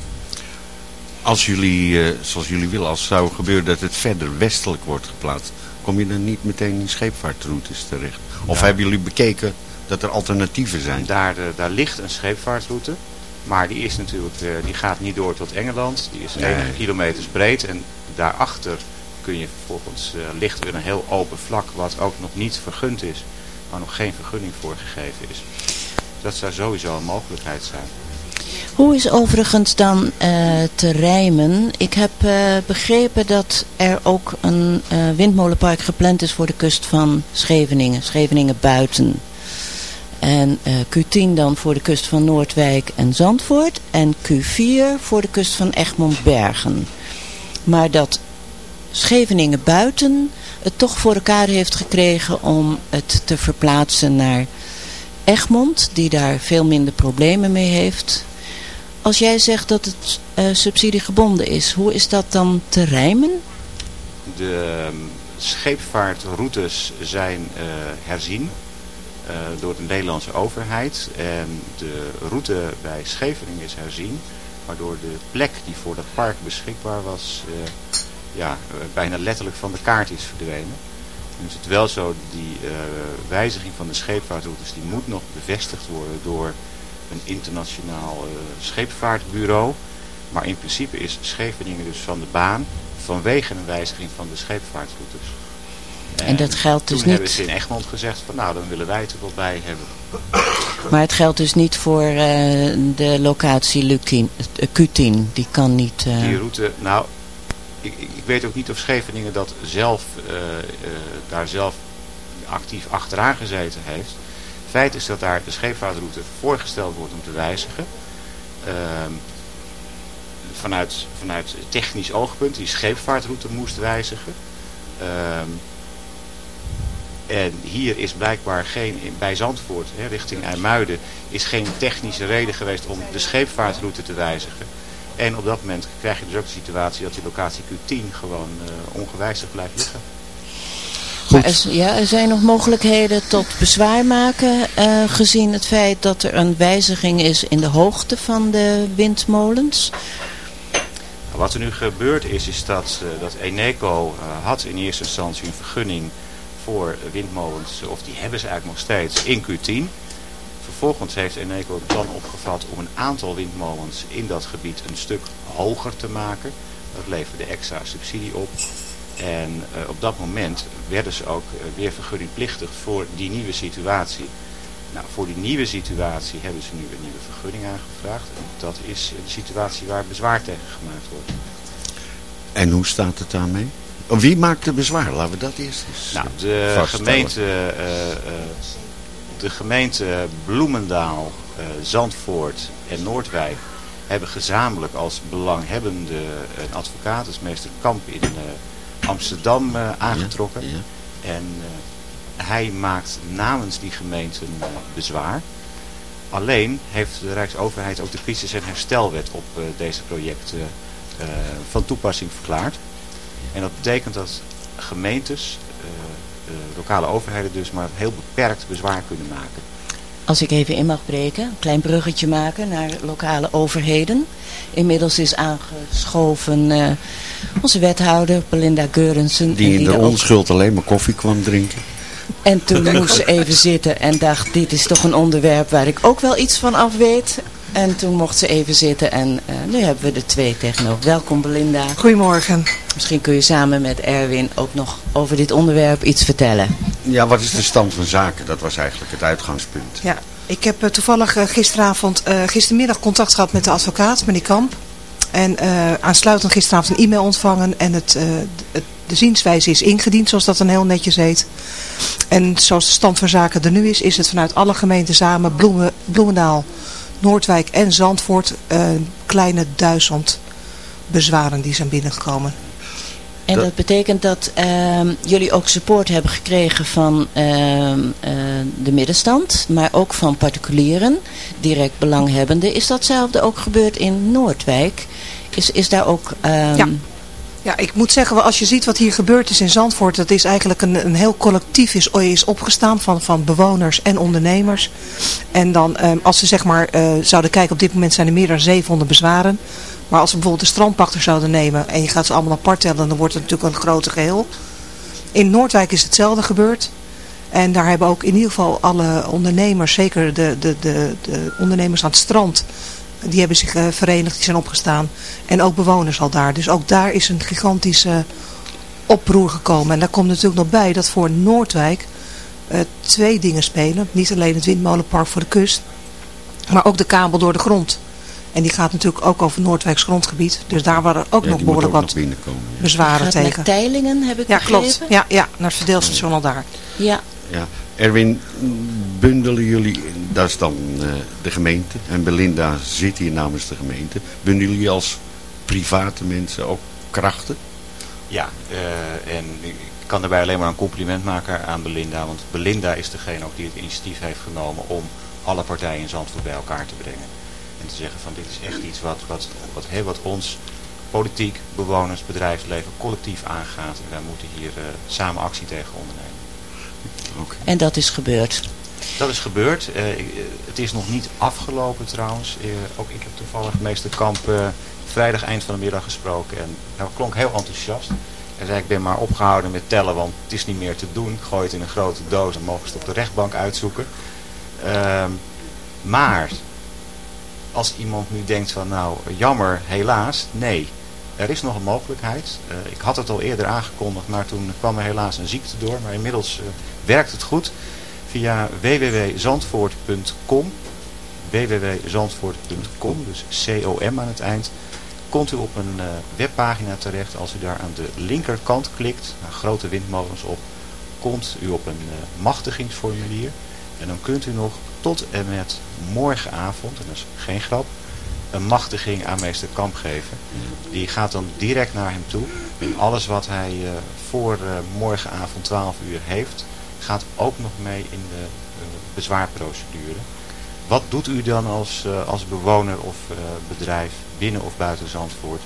Als jullie, eh, zoals jullie willen, als het zou gebeuren dat het verder westelijk wordt geplaatst, kom je dan niet meteen in scheepvaartroutes terecht? Of Ja. hebben jullie bekeken dat er alternatieven zijn? Daar, eh, daar ligt een scheepvaartroute. Maar die is natuurlijk, eh, die gaat niet door tot Engeland. Die is Nee. enige kilometers breed. En daarachter kun je vervolgens, eh, ligt er een heel open vlak wat ook nog niet vergund is. Waar nog geen vergunning voor gegeven is. Dat zou sowieso een mogelijkheid zijn. Hoe is overigens dan eh, te rijmen? Ik heb eh, begrepen dat er ook een windmolenpark gepland is voor de kust van Scheveningen. Scheveningen buiten. En eh, Q10 dan voor de kust van Noordwijk en Zandvoort. En Q4 voor de kust van Egmond-Bergen. Maar dat Scheveningen buiten het toch voor elkaar heeft gekregen om het te verplaatsen naar Egmond. Die daar veel minder problemen mee heeft. Als jij zegt dat het eh, subsidiegebonden is, hoe is dat dan te rijmen? De ehm, scheepvaartroutes zijn eh, herzien eh, door de Nederlandse overheid. En de route bij Scheveningen is herzien. Waardoor de plek die voor dat park beschikbaar was, ja, eh, bijna letterlijk van de kaart is verdwenen. Nu is het wel zo, die eh, wijziging van de scheepvaartroutes die moet nog bevestigd worden door een internationaal eh, scheepvaartbureau. Maar in principe is Scheveningen dus van de baan vanwege een wijziging van de scheepvaartroutes. En dat geldt dus toen hebben niet- ze in Egmond gezegd van nou dan willen wij het er wel bij hebben. Maar het geldt dus niet voor de locatie Lukien, eh, Q10. Die kan niet... Die route, nou ik, ik weet ook niet of Scheveningen dat zelf, eh, eh, daar zelf actief achteraan gezeten heeft. Feit is dat daar de scheepvaartroute voorgesteld wordt om te wijzigen. Ehm, vanuit, vanuit technisch oogpunt die scheepvaartroute moest wijzigen. Ehm, En hier is blijkbaar geen, bij Zandvoort, hè, richting IJmuiden, is geen technische reden geweest om de scheepvaartroute te wijzigen. En op dat moment krijg je dus ook de situatie dat die locatie Q10 gewoon eh, ongewijzigd blijft liggen. Maar er, z- ja, er zijn nog mogelijkheden tot bezwaar maken, eh, gezien het feit dat er een wijziging is in de hoogte van de windmolens. Nou, Wat er nu gebeurd is, is dat, eh, dat Eneco eh, had in eerste instantie een vergunning voor windmolens, of die hebben ze eigenlijk nog steeds, in Q10. Vervolgens heeft Eneco het plan opgevat om een aantal windmolens in dat gebied een stuk hoger te maken. Dat leverde extra subsidie op. En eh, op dat moment werden ze ook eh, weer vergunningplichtig voor die nieuwe situatie. Nou, voor die nieuwe situatie hebben ze nu een nieuwe vergunning aangevraagd. En dat is een situatie waar bezwaar tegen gemaakt wordt. En hoe staat het daarmee? Wie maakt de bezwaar? Laten we dat eerst eens Nou, de gemeente, eh, de gemeente Bloemendaal, eh, Zandvoort en Noordwijk hebben gezamenlijk als belanghebbende een advocaat, dus meester Kamp in eh, Amsterdam eh, aangetrokken. Ja, En eh, hij maakt namens die gemeenten eh, bezwaar. Alleen heeft de Rijksoverheid ook de crisis- en herstelwet op eh, deze projecten eh, van toepassing verklaard. En dat betekent dat gemeentes, eh, eh, lokale overheden dus, maar heel beperkt bezwaar kunnen maken. Als ik even in mag breken, een klein bruggetje maken naar lokale overheden. Inmiddels is aangeschoven eh, onze wethouder Belinda Geurensen. Die in de ook- onschuld alleen maar koffie kwam drinken. En toen moest ze even zitten en dacht, dit is toch een onderwerp waar ik ook wel iets van af weet. En toen mocht ze even zitten en eh, nu hebben we er twee tegenover. Welkom Belinda. Goedemorgen. Misschien kun je samen met Erwin ook nog over dit onderwerp iets vertellen. Ja, wat is de stand van zaken? Dat was eigenlijk het uitgangspunt. Ja, ik heb eh, toevallig eh, gisteravond, eh, gistermiddag contact gehad met de advocaat, meneer Kamp. En eh, aansluitend gisteravond een e-mail ontvangen en het, eh, het, de zienswijze is ingediend, zoals dat dan heel netjes heet. En zoals de stand van zaken er nu is, is het vanuit alle gemeenten samen, Bloemen, Bloemendaal, Noordwijk en Zandvoort, eh, kleine duizend bezwaren die zijn binnengekomen. En dat, betekent dat ehm, jullie ook support hebben gekregen van ehm, eh, de middenstand, maar ook van particulieren, direct belanghebbenden. Is datzelfde ook gebeurd in Noordwijk? Is, is daar ook... ehm, Ja. Ja, ik moet zeggen, als je ziet wat hier gebeurd is in Zandvoort, dat is eigenlijk een, een heel collectief is, is opgestaan van, van bewoners en ondernemers. En dan, eh, als ze zeg maar eh, zouden kijken, op dit moment zijn er meer dan 700 bezwaren. Maar als we bijvoorbeeld de strandpachter zouden nemen en je gaat ze allemaal apart tellen, dan wordt het natuurlijk een grote geheel. In Noordwijk is hetzelfde gebeurd. En daar hebben ook in ieder geval alle ondernemers, zeker de, de, de, de ondernemers aan het strand, die hebben zich eh, verenigd, die zijn opgestaan. En ook bewoners al daar. Dus ook daar is een gigantische oproer gekomen. En daar komt natuurlijk nog bij dat voor Noordwijk eh, twee dingen spelen. Niet alleen het windmolenpark voor de kust, maar ook de kabel door de grond. En die gaat natuurlijk ook over Noordwijks grondgebied. Dus daar waren ook Ja, nog behoorlijk ook wat nog binnenkomen. bezwaren gaat tegen. naar Teilingen, heb ik Ja, begrepen? klopt. Ja, ja, naar het verdeelstation al daar. Ja. Ja. Erwin, bundelen jullie, dat is dan eh, de gemeente, en Belinda zit hier namens de gemeente, bundelen jullie als private mensen ook krachten? Ja, eh, en ik kan daarbij alleen maar een compliment maken aan Belinda. Want Belinda is degene ook die het initiatief heeft genomen om alle partijen in Zandvoort bij elkaar te brengen. En te zeggen van dit is echt iets wat, wat, wat, wat ons, politiek, bewoners, bedrijfsleven, collectief aangaat. En wij moeten hier eh, samen actie tegen ondernemen. En dat is gebeurd. Dat is gebeurd. Eh, eh, het is nog niet afgelopen trouwens. Eh, ook ik heb toevallig meester Kamp vrijdag eind van de middag gesproken. En hij klonk heel enthousiast. Hij zei ik ben maar opgehouden met tellen, want het is niet meer te doen. Ik gooi het in een grote doos en mogen ze het op de rechtbank uitzoeken. Ehm, maar als iemand nu denkt van nou jammer, helaas, nee. Er is nog een mogelijkheid. Eh, ik had het al eerder aangekondigd, maar toen kwam er helaas een ziekte door. Maar inmiddels eh, werkt het goed. Via www.zandvoort.com www.zandvoort.com, dus C-O-M aan het eind, komt u op een eh, webpagina terecht. Als u daar aan de linkerkant klikt, naar grote windmolens op, komt u op een machtigingsformulier. En dan kunt u nog tot en met morgenavond, en dat is geen grap, een machtiging aan meester Kamp geven. Die gaat dan direct naar hem toe. En alles wat hij eh, voor eh, morgenavond 12 uur heeft, gaat ook nog mee in de eh, bezwaarprocedure. Wat doet u dan als, als bewoner of bedrijf binnen of buiten Zandvoort?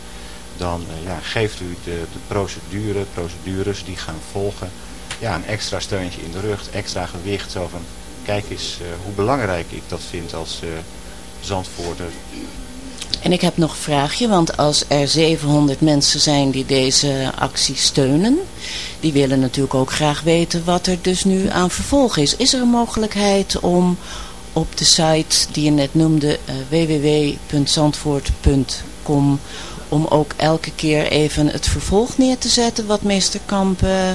Dan ja, geeft u de, de procedure, procedures die gaan volgen, ja, een extra steuntje in de rug, extra gewicht. Zo van, kijk eens hoe belangrijk ik dat vind als eh Zandvoorter. En ik heb nog een vraagje, want als er 700 mensen zijn die deze actie steunen, die willen natuurlijk ook graag weten wat er dus nu aan vervolg is. Is er een mogelijkheid om op de site die je net noemde, eh, www.zandvoort.com, om ook elke keer even het vervolg neer te zetten wat meester Kamp, eh,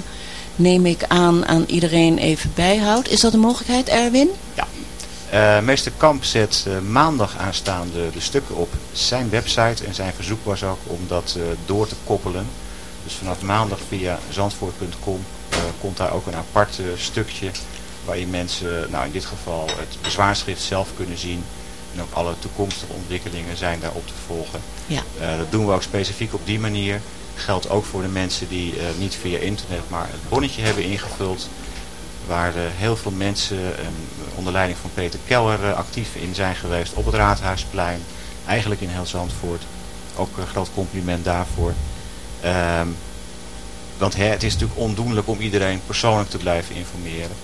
neem ik aan, aan iedereen even bijhoudt. Is dat een mogelijkheid, Erwin? Ja. Eh, meester Kamp zet eh, maandag aanstaande de stukken op zijn website. En zijn verzoek was ook om dat eh, door te koppelen. Dus vanaf maandag via zandvoort.com komt daar ook een apart stukje. Waarin mensen, nou in dit geval het bezwaarschrift zelf kunnen zien. En ook alle toekomstige ontwikkelingen zijn daarop te volgen. Ja. Dat doen we ook specifiek op die manier. Geldt ook voor de mensen die niet via internet maar het bonnetje hebben ingevuld. Waar eh, heel veel mensen eh, onder leiding van Peter Keller eh, actief in zijn geweest op het Raadhuisplein. Eigenlijk in heel Zandvoort. Ook een groot compliment daarvoor. Ehm, want hè, het is natuurlijk ondoenlijk om iedereen persoonlijk te blijven informeren.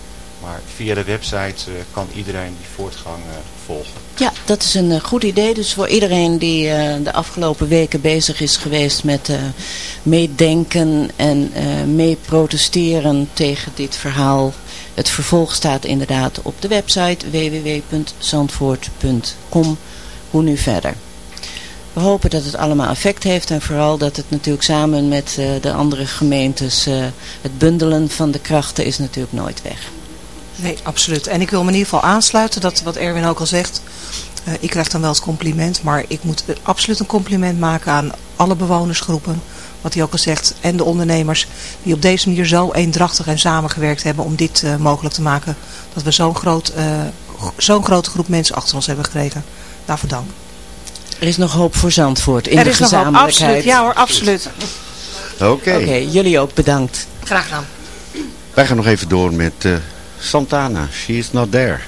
Maar via de website eh, kan iedereen die voortgang volgen. Ja, dat is een goed idee. Dus voor iedereen die de afgelopen weken bezig is geweest met meedenken en eh mee protesteren tegen dit verhaal. Het vervolg staat inderdaad op de website www.zandvoort.com. Hoe nu verder? We hopen dat het allemaal effect heeft en vooral dat het natuurlijk samen met eh, de andere gemeentes, eh, het bundelen van de krachten is natuurlijk nooit weg. Nee, absoluut. En ik wil me in ieder geval aansluiten, dat wat Erwin ook al zegt. Eh, ik krijg dan wel het compliment, maar ik moet absoluut een compliment maken aan alle bewonersgroepen. Wat hij ook al zegt, en de ondernemers die op deze manier zo eendrachtig en samengewerkt hebben om dit eh, mogelijk te maken. Dat we zo'n groot, eh, zo'n grote groep mensen achter ons hebben gekregen. Daarvoor dank. Er is nog hoop voor Zandvoort in er de is nog hoop, gezamenlijkheid. absoluut. Ja hoor, absoluut. Oké. Oké, jullie ook bedankt. Graag gedaan. Wij gaan nog even door met eh, Santana. She is not there.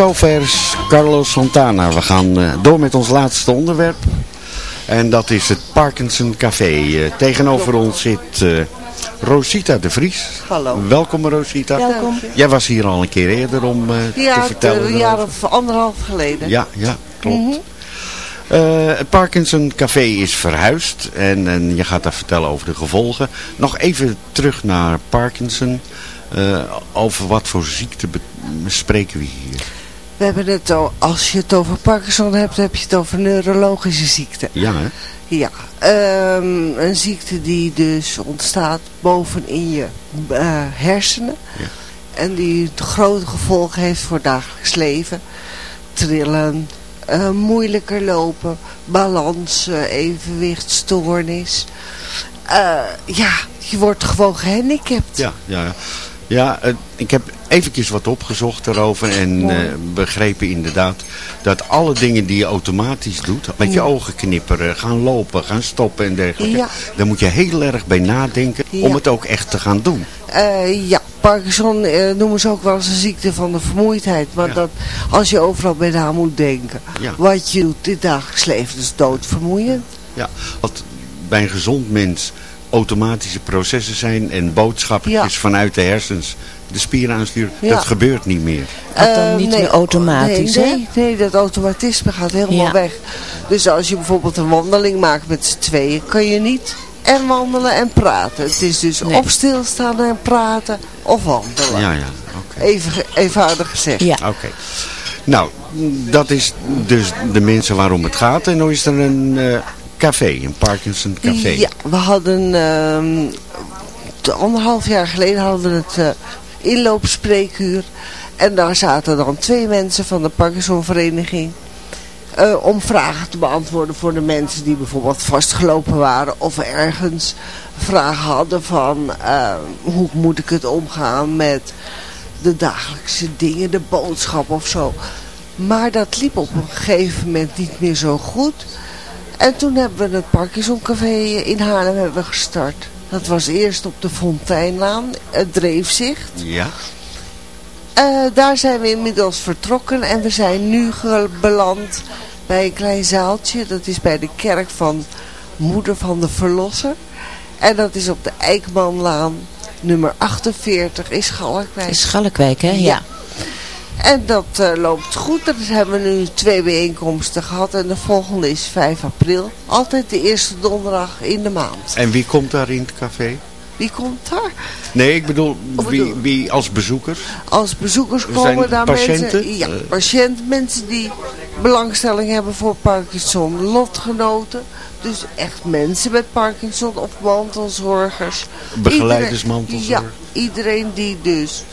Zover is Carlos Santana. We gaan eh, door met ons laatste onderwerp. En dat is het Parkinson Café. Eh, tegenover ons zit eh, Rosita de Vries. Hallo. Welkom Rosita. Welkom. Jij was hier al een keer eerder om eh, Ja, te vertellen. eh, een jaar of anderhalf geleden. Ja, ja, klopt. Mhm. Eh, het Parkinson Café is verhuisd en, en je gaat daar vertellen over de gevolgen. Nog even terug naar Parkinson. Eh, over wat voor ziekte spreken we hier? We hebben het, al- als je het over Parkinson hebt, heb je het over neurologische ziekte. Ja, hè? Ja, ehm, een ziekte die dus ontstaat bovenin je eh, hersenen. En die grote gevolgen heeft voor dagelijks leven. Trillen, eh, moeilijker lopen, balans, eh, evenwichtstoornis. Ja, je wordt gewoon gehandicapt. Ja, ja, ja. ja ik heb eventjes wat opgezocht erover en eh, begrepen inderdaad dat alle dingen die je automatisch doet, met je Ja. ogen knipperen, gaan lopen, gaan stoppen en dergelijke, Ja. daar moet je heel erg bij nadenken om het ook echt te gaan doen. Eh, ja, Parkinson eh, noemen ze ook wel eens een ziekte van de vermoeidheid. Maar dat, als je overal bij na moet denken. Wat je doet het dagelijks leven is doodvermoeiend. Ja, wat bij een gezond mens automatische processen zijn en boodschappetjes vanuit de hersens de spieren aansturen, Ja. dat gebeurt niet meer. Dat dan Eh, niet nee, meer automatisch, nee, hè? nee, nee, dat automatisme gaat helemaal Ja. weg. Dus als je bijvoorbeeld een wandeling maakt met z'n tweeën, kan je niet en wandelen en praten. Het is dus Nee. of stilstaan en praten of wandelen. Ja, ja, Even, eenvoudig gezegd. Ja. oké. Nou, dat is dus de mensen waarom het gaat. En nu is er een eh, café, een Parkinson café. Ja, we hadden ehm, t- anderhalf jaar geleden hadden we het eh, inloopspreekuur. En daar zaten dan twee mensen van de Parkinsonvereniging. eh, om vragen te beantwoorden voor de mensen die bijvoorbeeld vastgelopen waren. Of ergens vragen hadden van eh, hoe moet ik het omgaan met de dagelijkse dingen, de boodschap of zo. Maar dat liep op een gegeven moment niet meer zo goed. En toen hebben we het Parkinson Café in Haarlem hebben gestart. Dat was eerst op de Fonteinlaan, het Dreefzicht. Ja. Eh, daar zijn we inmiddels vertrokken en we zijn nu beland bij een klein zaaltje. Dat is bij de kerk van Moeder van de Verlosser. En dat is op de Eikmanlaan, nummer 48 in Schalkwijk. In Schalkwijk, hè? Ja. Ja. En dat eh, loopt goed. Er hebben we nu twee bijeenkomsten gehad. En de volgende is 5 april. Altijd de eerste donderdag in de maand. En wie komt daar in het café? Wie komt daar? Nee, ik bedoel, wie, als bezoeker? Als bezoekers Er komen zijn daar patiënten? mensen... Ja, Eh. patiënten, mensen die belangstelling hebben voor Parkinson. Lotgenoten. Dus echt mensen met Parkinson of mantelzorgers. Begeleiders, Iedereen- mantelzorg. Ja, iedereen die dus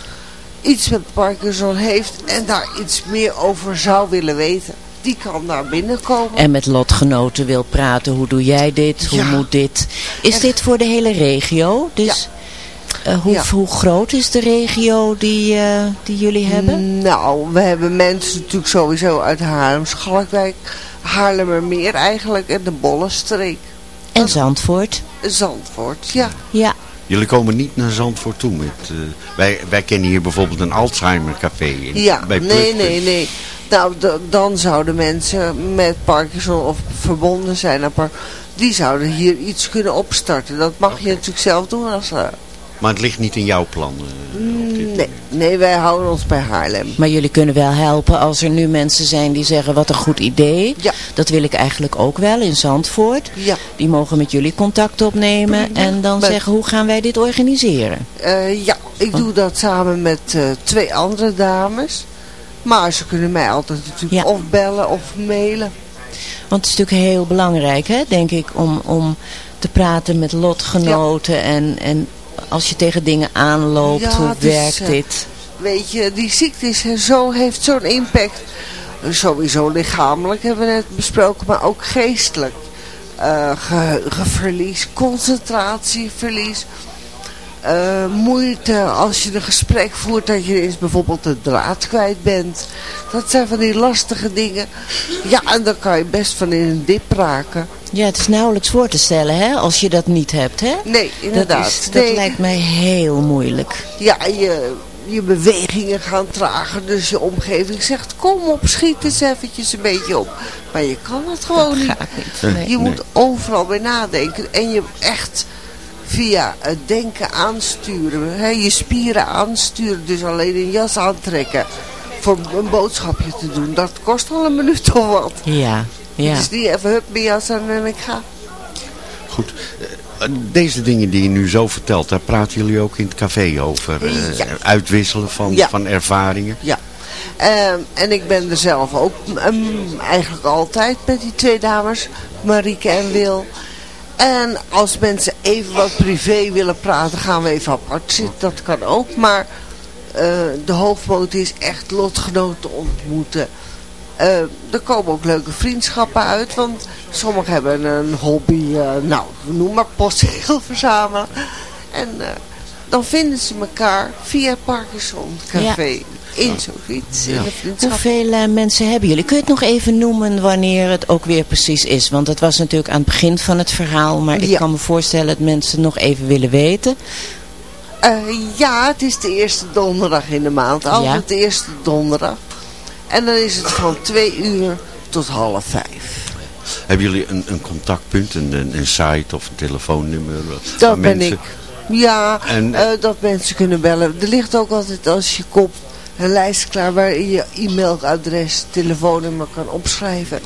iets met Parkinson heeft en daar iets meer over zou willen weten. Die kan daar binnenkomen. En met lotgenoten wil praten. Hoe doe jij dit? Hoe Ja. moet dit? Is dit voor de hele regio? Dus eh, hoe, Ja. hoe groot is de regio die, eh, die jullie hebben? Nou, we hebben mensen natuurlijk sowieso uit Haarlem, Schalkwijk, Haarlemmermeer eigenlijk en de Bollenstreek. En Zandvoort? Zandvoort, ja. Ja. Jullie komen niet naar Zandvoort toe met... eh, wij, wij kennen hier bijvoorbeeld een Alzheimer café. in- Ja, bij nee, nee, nee. Nou, dan zouden mensen met Parkinson of verbonden zijn aan Par- die zouden hier iets kunnen opstarten. Dat mag je natuurlijk zelf doen als... Maar het ligt niet in jouw plan. eh. nee, nee, wij houden ons bij Haarlem. Maar jullie kunnen wel helpen als er nu mensen zijn die zeggen wat een goed idee. Ja. Dat wil ik eigenlijk ook wel in Zandvoort. Ja. Die mogen met jullie contact opnemen en dan zeggen hoe gaan wij dit organiseren. Eh, ja, ik doe dat samen met eh, twee andere dames. Maar ze kunnen mij altijd natuurlijk Ja. of bellen of mailen. Want het is natuurlijk heel belangrijk, hè, denk ik, om, om te praten met lotgenoten. En, en als je tegen dingen aanloopt, Ja, hoe werkt eh, dit? Weet je, die ziekte is zo, heeft zo'n impact. Sowieso lichamelijk hebben we net besproken, maar ook geestelijk. Eh, geheugenverlies, concentratieverlies. Eh, moeite als je een gesprek voert dat je eens bijvoorbeeld de draad kwijt bent. Dat zijn van die lastige dingen. Ja, en dan kan je best van in een dip raken. Ja, het is nauwelijks voor te stellen, hè, als je dat niet hebt, hè? Nee, inderdaad. Dat, is, dat Nee. lijkt mij heel moeilijk. Ja, je, je bewegingen gaan trager. Dus je omgeving zegt, kom op, schiet eens eventjes een beetje op. Maar je kan het gewoon niet. Nee. Je moet overal bij nadenken. En je echt via het denken aansturen. Hè, je spieren aansturen. Dus alleen een jas aantrekken. Voor een boodschapje te doen. Dat kost al een minuut of wat. Ja, ja. Dus die even hup, mijn jas aan en ik ga. Goed. Eh, Deze dingen die je nu zo vertelt, daar praten jullie ook in het café over. eh, Ja. Uitwisselen van, Ja. van ervaringen. Ja. Ehm, en ik ben er zelf ook ehm, eigenlijk altijd met die twee dames, Marieke en Wil. En als mensen even wat privé willen praten, gaan we even apart zitten. Dat kan ook. Maar eh, de hoofdmoot is echt lotgenoten ontmoeten. Eh, er komen ook leuke vriendschappen uit, want sommigen hebben een hobby, eh, nou, noem maar postzegel verzamelen. En dan vinden ze elkaar via Parkinson Café. In zoiets, in. Hoeveel eh, mensen hebben jullie? Kun je het nog even noemen wanneer het ook weer precies is? Want het was natuurlijk aan het begin van het verhaal. Maar ik Ja. kan me voorstellen dat mensen nog even willen weten. Eh, ja, het is de eerste donderdag in de maand. Altijd de eerste donderdag. En dan is het van twee uur tot half vijf. Hebben jullie een, een contactpunt, een, een, een site of een telefoonnummer? Dat waar ben mensen- ik. Ja, En- eh, dat mensen kunnen bellen. Er ligt ook altijd als je kop een lijst klaar waar je je e-mailadres, telefoonnummer kan opschrijven.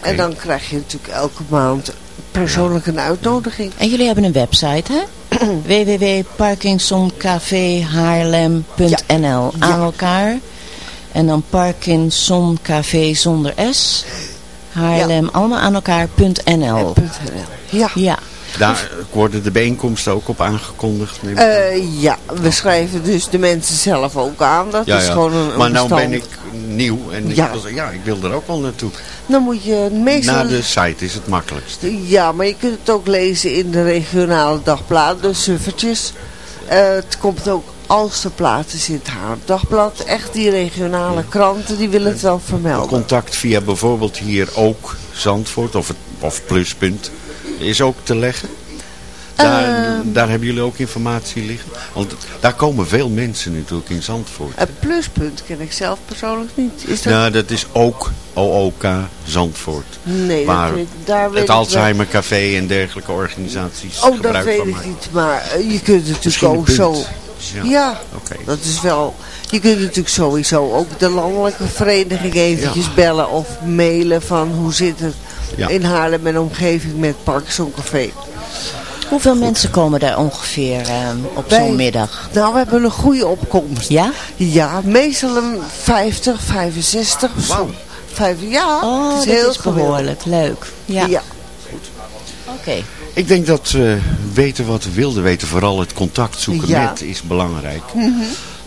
En dan krijg je natuurlijk elke maand persoonlijk een uitnodiging. En jullie hebben een website, hè? www.parkinsoncafehaarlem.nl Aan elkaar. En dan Parkinson Café zonder S. Haarlem, allemaal aan elkaar.nl. Ja. ja. Daar worden de bijeenkomsten ook op aangekondigd. neem ik. Eh, ja, we schrijven dus de mensen zelf ook aan. Dat ja, is ja. gewoon een, maar nou bestand. ben ik nieuw en ik, Ja. wil, ja, ik wil er ook wel naartoe. Dan moet je meestal... Naar de site is het makkelijkst. Ja, maar je kunt het ook lezen in de regionale dagbladen, de suffertjes. Eh, het komt ook als de plaats is in het Haardagblad. Echt die regionale kranten, die willen het wel vermelden. Contact via bijvoorbeeld hier ook Zandvoort of, het, of Pluspunt is ook te leggen. Daar, Ehm. daar hebben jullie ook informatie liggen. Want daar komen veel mensen natuurlijk in Zandvoort. Een pluspunt ken ik zelf persoonlijk niet. Is dat... Ja, dat is ook OOK Zandvoort. Nee, dat waar weet- daar weet het ik Alzheimer Café en dergelijke organisaties Oh, dat gebruik weet van ik maken. niet. Maar eh, je kunt natuurlijk ook zo... Ja. Ja, Oké. dat is wel... Je kunt natuurlijk sowieso ook de landelijke vereniging eventjes bellen of mailen van hoe zit het Ja. in Haarlem en omgeving met Parkinson Café. Hoeveel mensen komen daar ongeveer eh, op zo'n middag? Nou, we hebben een goede opkomst. Ja? Ja, meestal een 50, 65 of zo. Vijf, ja, Oh, het is dat heel is behoorlijk. Leuk. Ja. Ja. Oké. Ik denk dat we weten wat we wilden weten. Vooral het contact zoeken Ja. met is belangrijk. Mhm.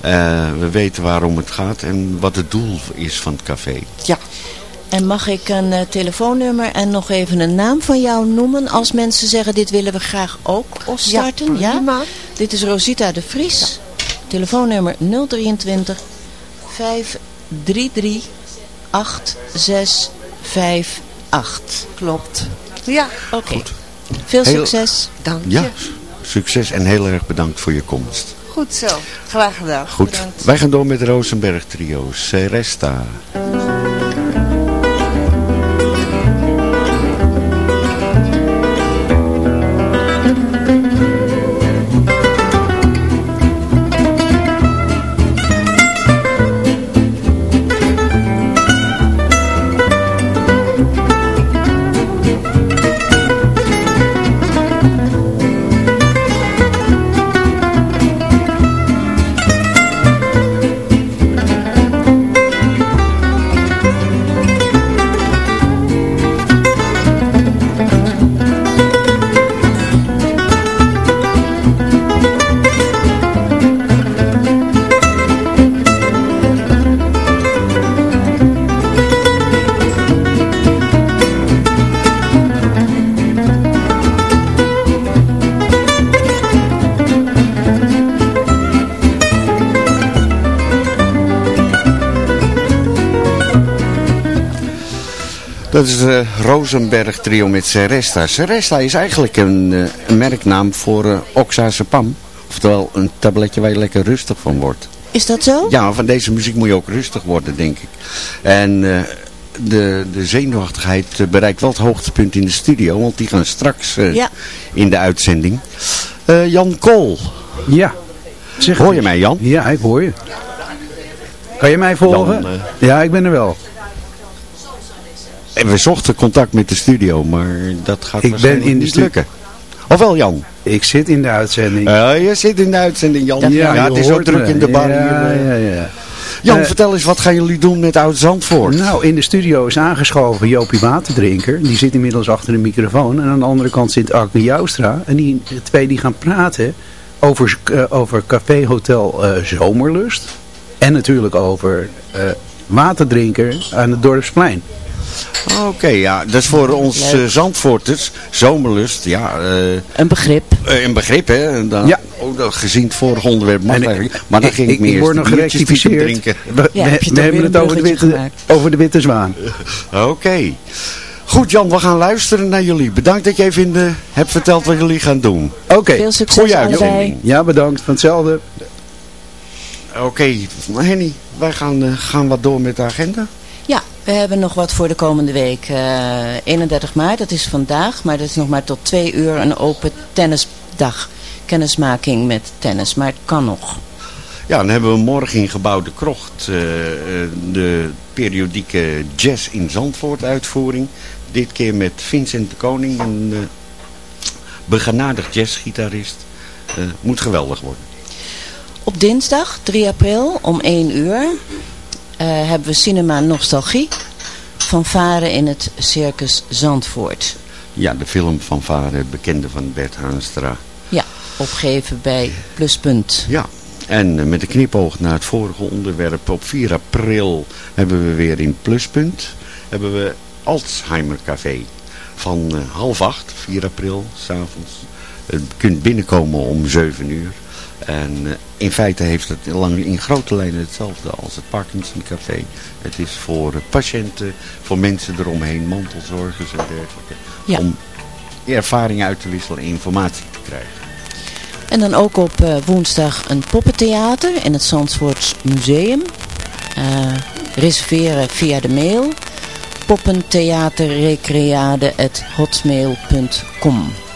Eh, we weten waarom het gaat en wat het doel is van het café. Ja. En mag ik een eh, telefoonnummer en nog even een naam van jou noemen als mensen zeggen dit willen we graag ook starten? Ja, prima. Dit is Rosita de Vries. Telefoonnummer 023 533 8658. Klopt. Ja. Oké. Veel Heel- succes. Dank je. Ja, succes en heel erg bedankt voor je komst. Goed zo. Graag gedaan. Goed, wij gaan door met Rosenberg Trio. Seresta. Dat is de Rosenberg trio met Seresta. Seresta is eigenlijk een, eh, een merknaam voor eh oxazepam. Oftewel een tabletje waar je lekker rustig van wordt. Is dat zo? Ja, van deze muziek moet je ook rustig worden, denk ik. En eh, de, de zenuwachtigheid bereikt wel het hoogtepunt in de studio. Want die gaan straks eh, Ja. in de uitzending. Eh, Jan Kool. Ja. Zeg Hoor je mij, Jan? Ja, ik hoor je. Kan je mij volgen? Jan, Ja, ik ben er wel. En we zochten contact met de studio, maar dat gaat Ik ben in de niet lukken. Of wel, Jan? Ik zit in de uitzending. Ja, je zit in de uitzending, Jan. Ja, het is zo hoort druk me. in de bar Ja, eh. ja, ja. Jan, Eh, vertel eens, wat gaan jullie doen met Oud-Zandvoort? Nou, in de studio is aangeschoven Jopie Waterdrinker. Die zit inmiddels achter de microfoon. En aan de andere kant zit Agne Joustra. En die twee die gaan praten over, over Café Hotel Zomerlust. En natuurlijk over waterdrinker aan het Dorpsplein. Oké, ja, dat is voor ons eh, Zandvoorters, zomerlust, ja. eh, Een begrip. eh, een begrip, hè. En Dan, Ja. oh, dat gezien het vorige onderwerp mag En. Maar dan ik- ging ik, ik- meer ik word nog gerectificeerd. drinken. We, Ja, we- heb je we toch hebben het over de, witte, gemaakt? over de witte zwaan. Oké. Goed Jan, we gaan luisteren naar jullie. Bedankt dat je even in de, hebt verteld wat jullie gaan doen. Oké. Veel succes Goeie allebei. uitzending. Ja, bedankt. Van hetzelfde. Oké, Henny, wij gaan, gaan wat door met de agenda. Ja, we hebben nog wat voor de komende week. Eh, 31 maart, dat is vandaag, maar dat is nog maar tot twee uur een open tennisdag. Kennismaking met tennis, maar het kan nog. Ja, dan hebben we morgen in Gebouw de Krocht eh, eh, de periodieke Jazz in Zandvoort uitvoering. Dit keer met Vincent de Koning, een uh, begenadigd jazzgitarist. Moet geweldig worden. Op dinsdag 3 april om 1 uur hebben we Cinema Nostalgie van Varen in het Circus Zandvoort. Ja, de film van Varen, bekende van Bert Haanstra. Ja, opgeven bij Pluspunt. Ja, en uh, met een knipoog naar het vorige onderwerp. Op 4 april hebben we weer in Pluspunt hebben we Alzheimer Café. Van uh, half acht, 4 april, s'avonds. Je kunt binnenkomen om 7 uur. En uh, in feite heeft het lang in grote lijnen hetzelfde als het Parkinson Café. Het is voor patiënten, voor mensen eromheen, mantelzorgers en dergelijke. Ja. Om ervaringen uit te wisselen en informatie te krijgen. En dan ook op uh, woensdag een poppentheater in het Zandvoorts Museum. Uh, reserveren via de mail poppentheaterrecreade.hotmail.com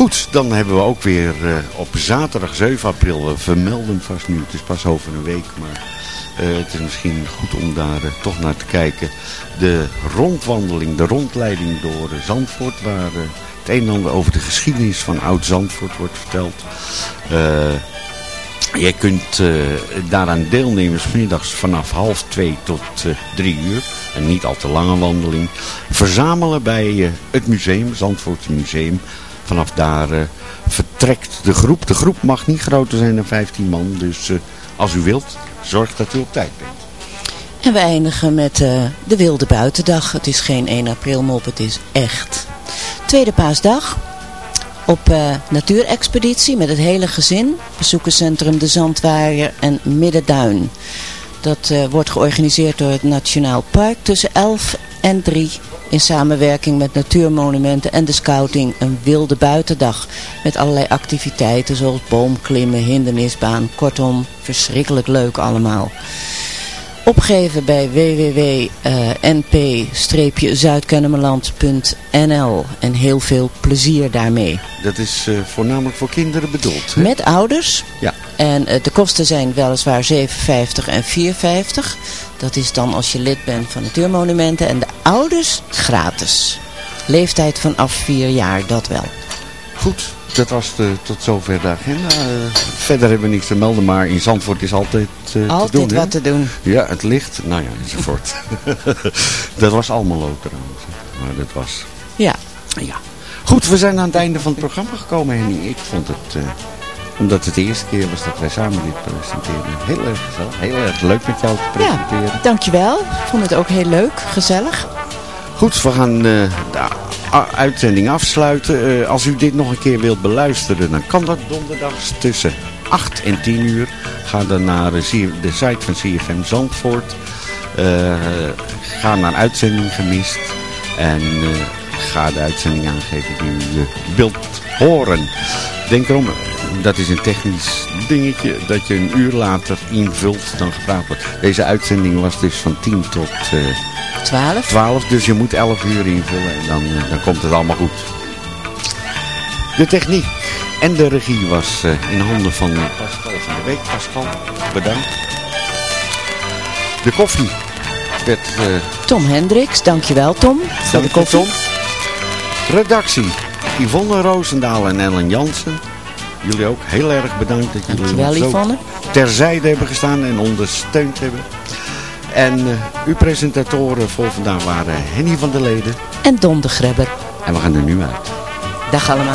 Goed, dan hebben we ook weer uh, op zaterdag 7 april, we vermelden vast nu, het is pas over een week, maar uh, het is misschien goed om daar toch naar te kijken. De rondwandeling, de rondleiding door Zandvoort, waar het een en ander over de geschiedenis van Oud-Zandvoort wordt verteld. Je kunt daaraan deelnemen middags vanaf half twee tot uh, drie uur. En niet al te lange wandeling. Verzamelen bij het museum, Zandvoortse Museum. Vanaf daar vertrekt de groep. De groep mag niet groter zijn dan 15 man. Dus als u wilt, zorg dat u op tijd bent. En we eindigen met de Wilde Buitendag. Het is geen 1 april mop, het is echt. Tweede paasdag, op uh, natuurexpeditie met het hele gezin. Bezoekerscentrum De Zandwaaier en Middenduin. Dat wordt georganiseerd door het Nationaal Park tussen 11 en 3. In samenwerking met Natuurmonumenten en de Scouting een wilde buitendag. Met allerlei activiteiten zoals boomklimmen, hindernisbaan. Kortom, verschrikkelijk leuk allemaal. Opgeven bij www.np-zuidkennemerland.nl en heel veel plezier daarmee. Dat is uh, voornamelijk voor kinderen bedoeld. Hè? Met ouders. Ja. En uh, de kosten zijn weliswaar 7,50 en 4,50. Dat is dan als je lid bent van Natuurmonumenten. En de ouders gratis. Leeftijd vanaf 4 jaar, dat wel. Goed, dat was de, tot zover de agenda. Uh, verder hebben we niks te melden, maar in Zandvoort is altijd, uh, altijd te doen. wat hè? te doen. Ja, het licht, nou ja, enzovoort. dat was allemaal ook trouwens. Maar dat was... Ja. Ja. Goed, we zijn aan het einde van het programma gekomen, Henny. Ik vond het, uh, omdat het de eerste keer was dat wij samen dit presenteren, heel erg gezellig. Heel erg leuk met jou te presenteren. Ja, dankjewel. Ik vond het ook heel leuk, gezellig. Goed, we gaan de uitzending afsluiten. Uh, als u dit nog een keer wilt beluisteren, dan kan dat donderdags tussen 8 en 10 uur. Ga dan naar de site van CFM Zandvoort. Ga naar uitzending gemist. En ga de uitzending aangeven die u wilt horen. Denk erom, dat is een technisch dingetje dat je een uur later invult dan gevraagd wordt. Deze uitzending was dus van 10 tot... 12. 12, dus je moet 11 uur invullen en dan, uh, dan komt het allemaal goed. De techniek en de regie was uh, in handen van Pascal van de Week. Pascal, bedankt. De koffie werd... Uh, Tom Hendricks, dankjewel Tom. Voor de koffie. Tom. Redactie, Yvonne Roosendaal en Ellen Jansen. Jullie ook heel erg bedankt dat jullie dankjewel, zo Yvonne. terzijde hebben gestaan en ondersteund hebben. En uh, uw presentatoren voor vandaag waren Henny van der Leden. En Don de Grebber. En we gaan er nu uit. Dag allemaal.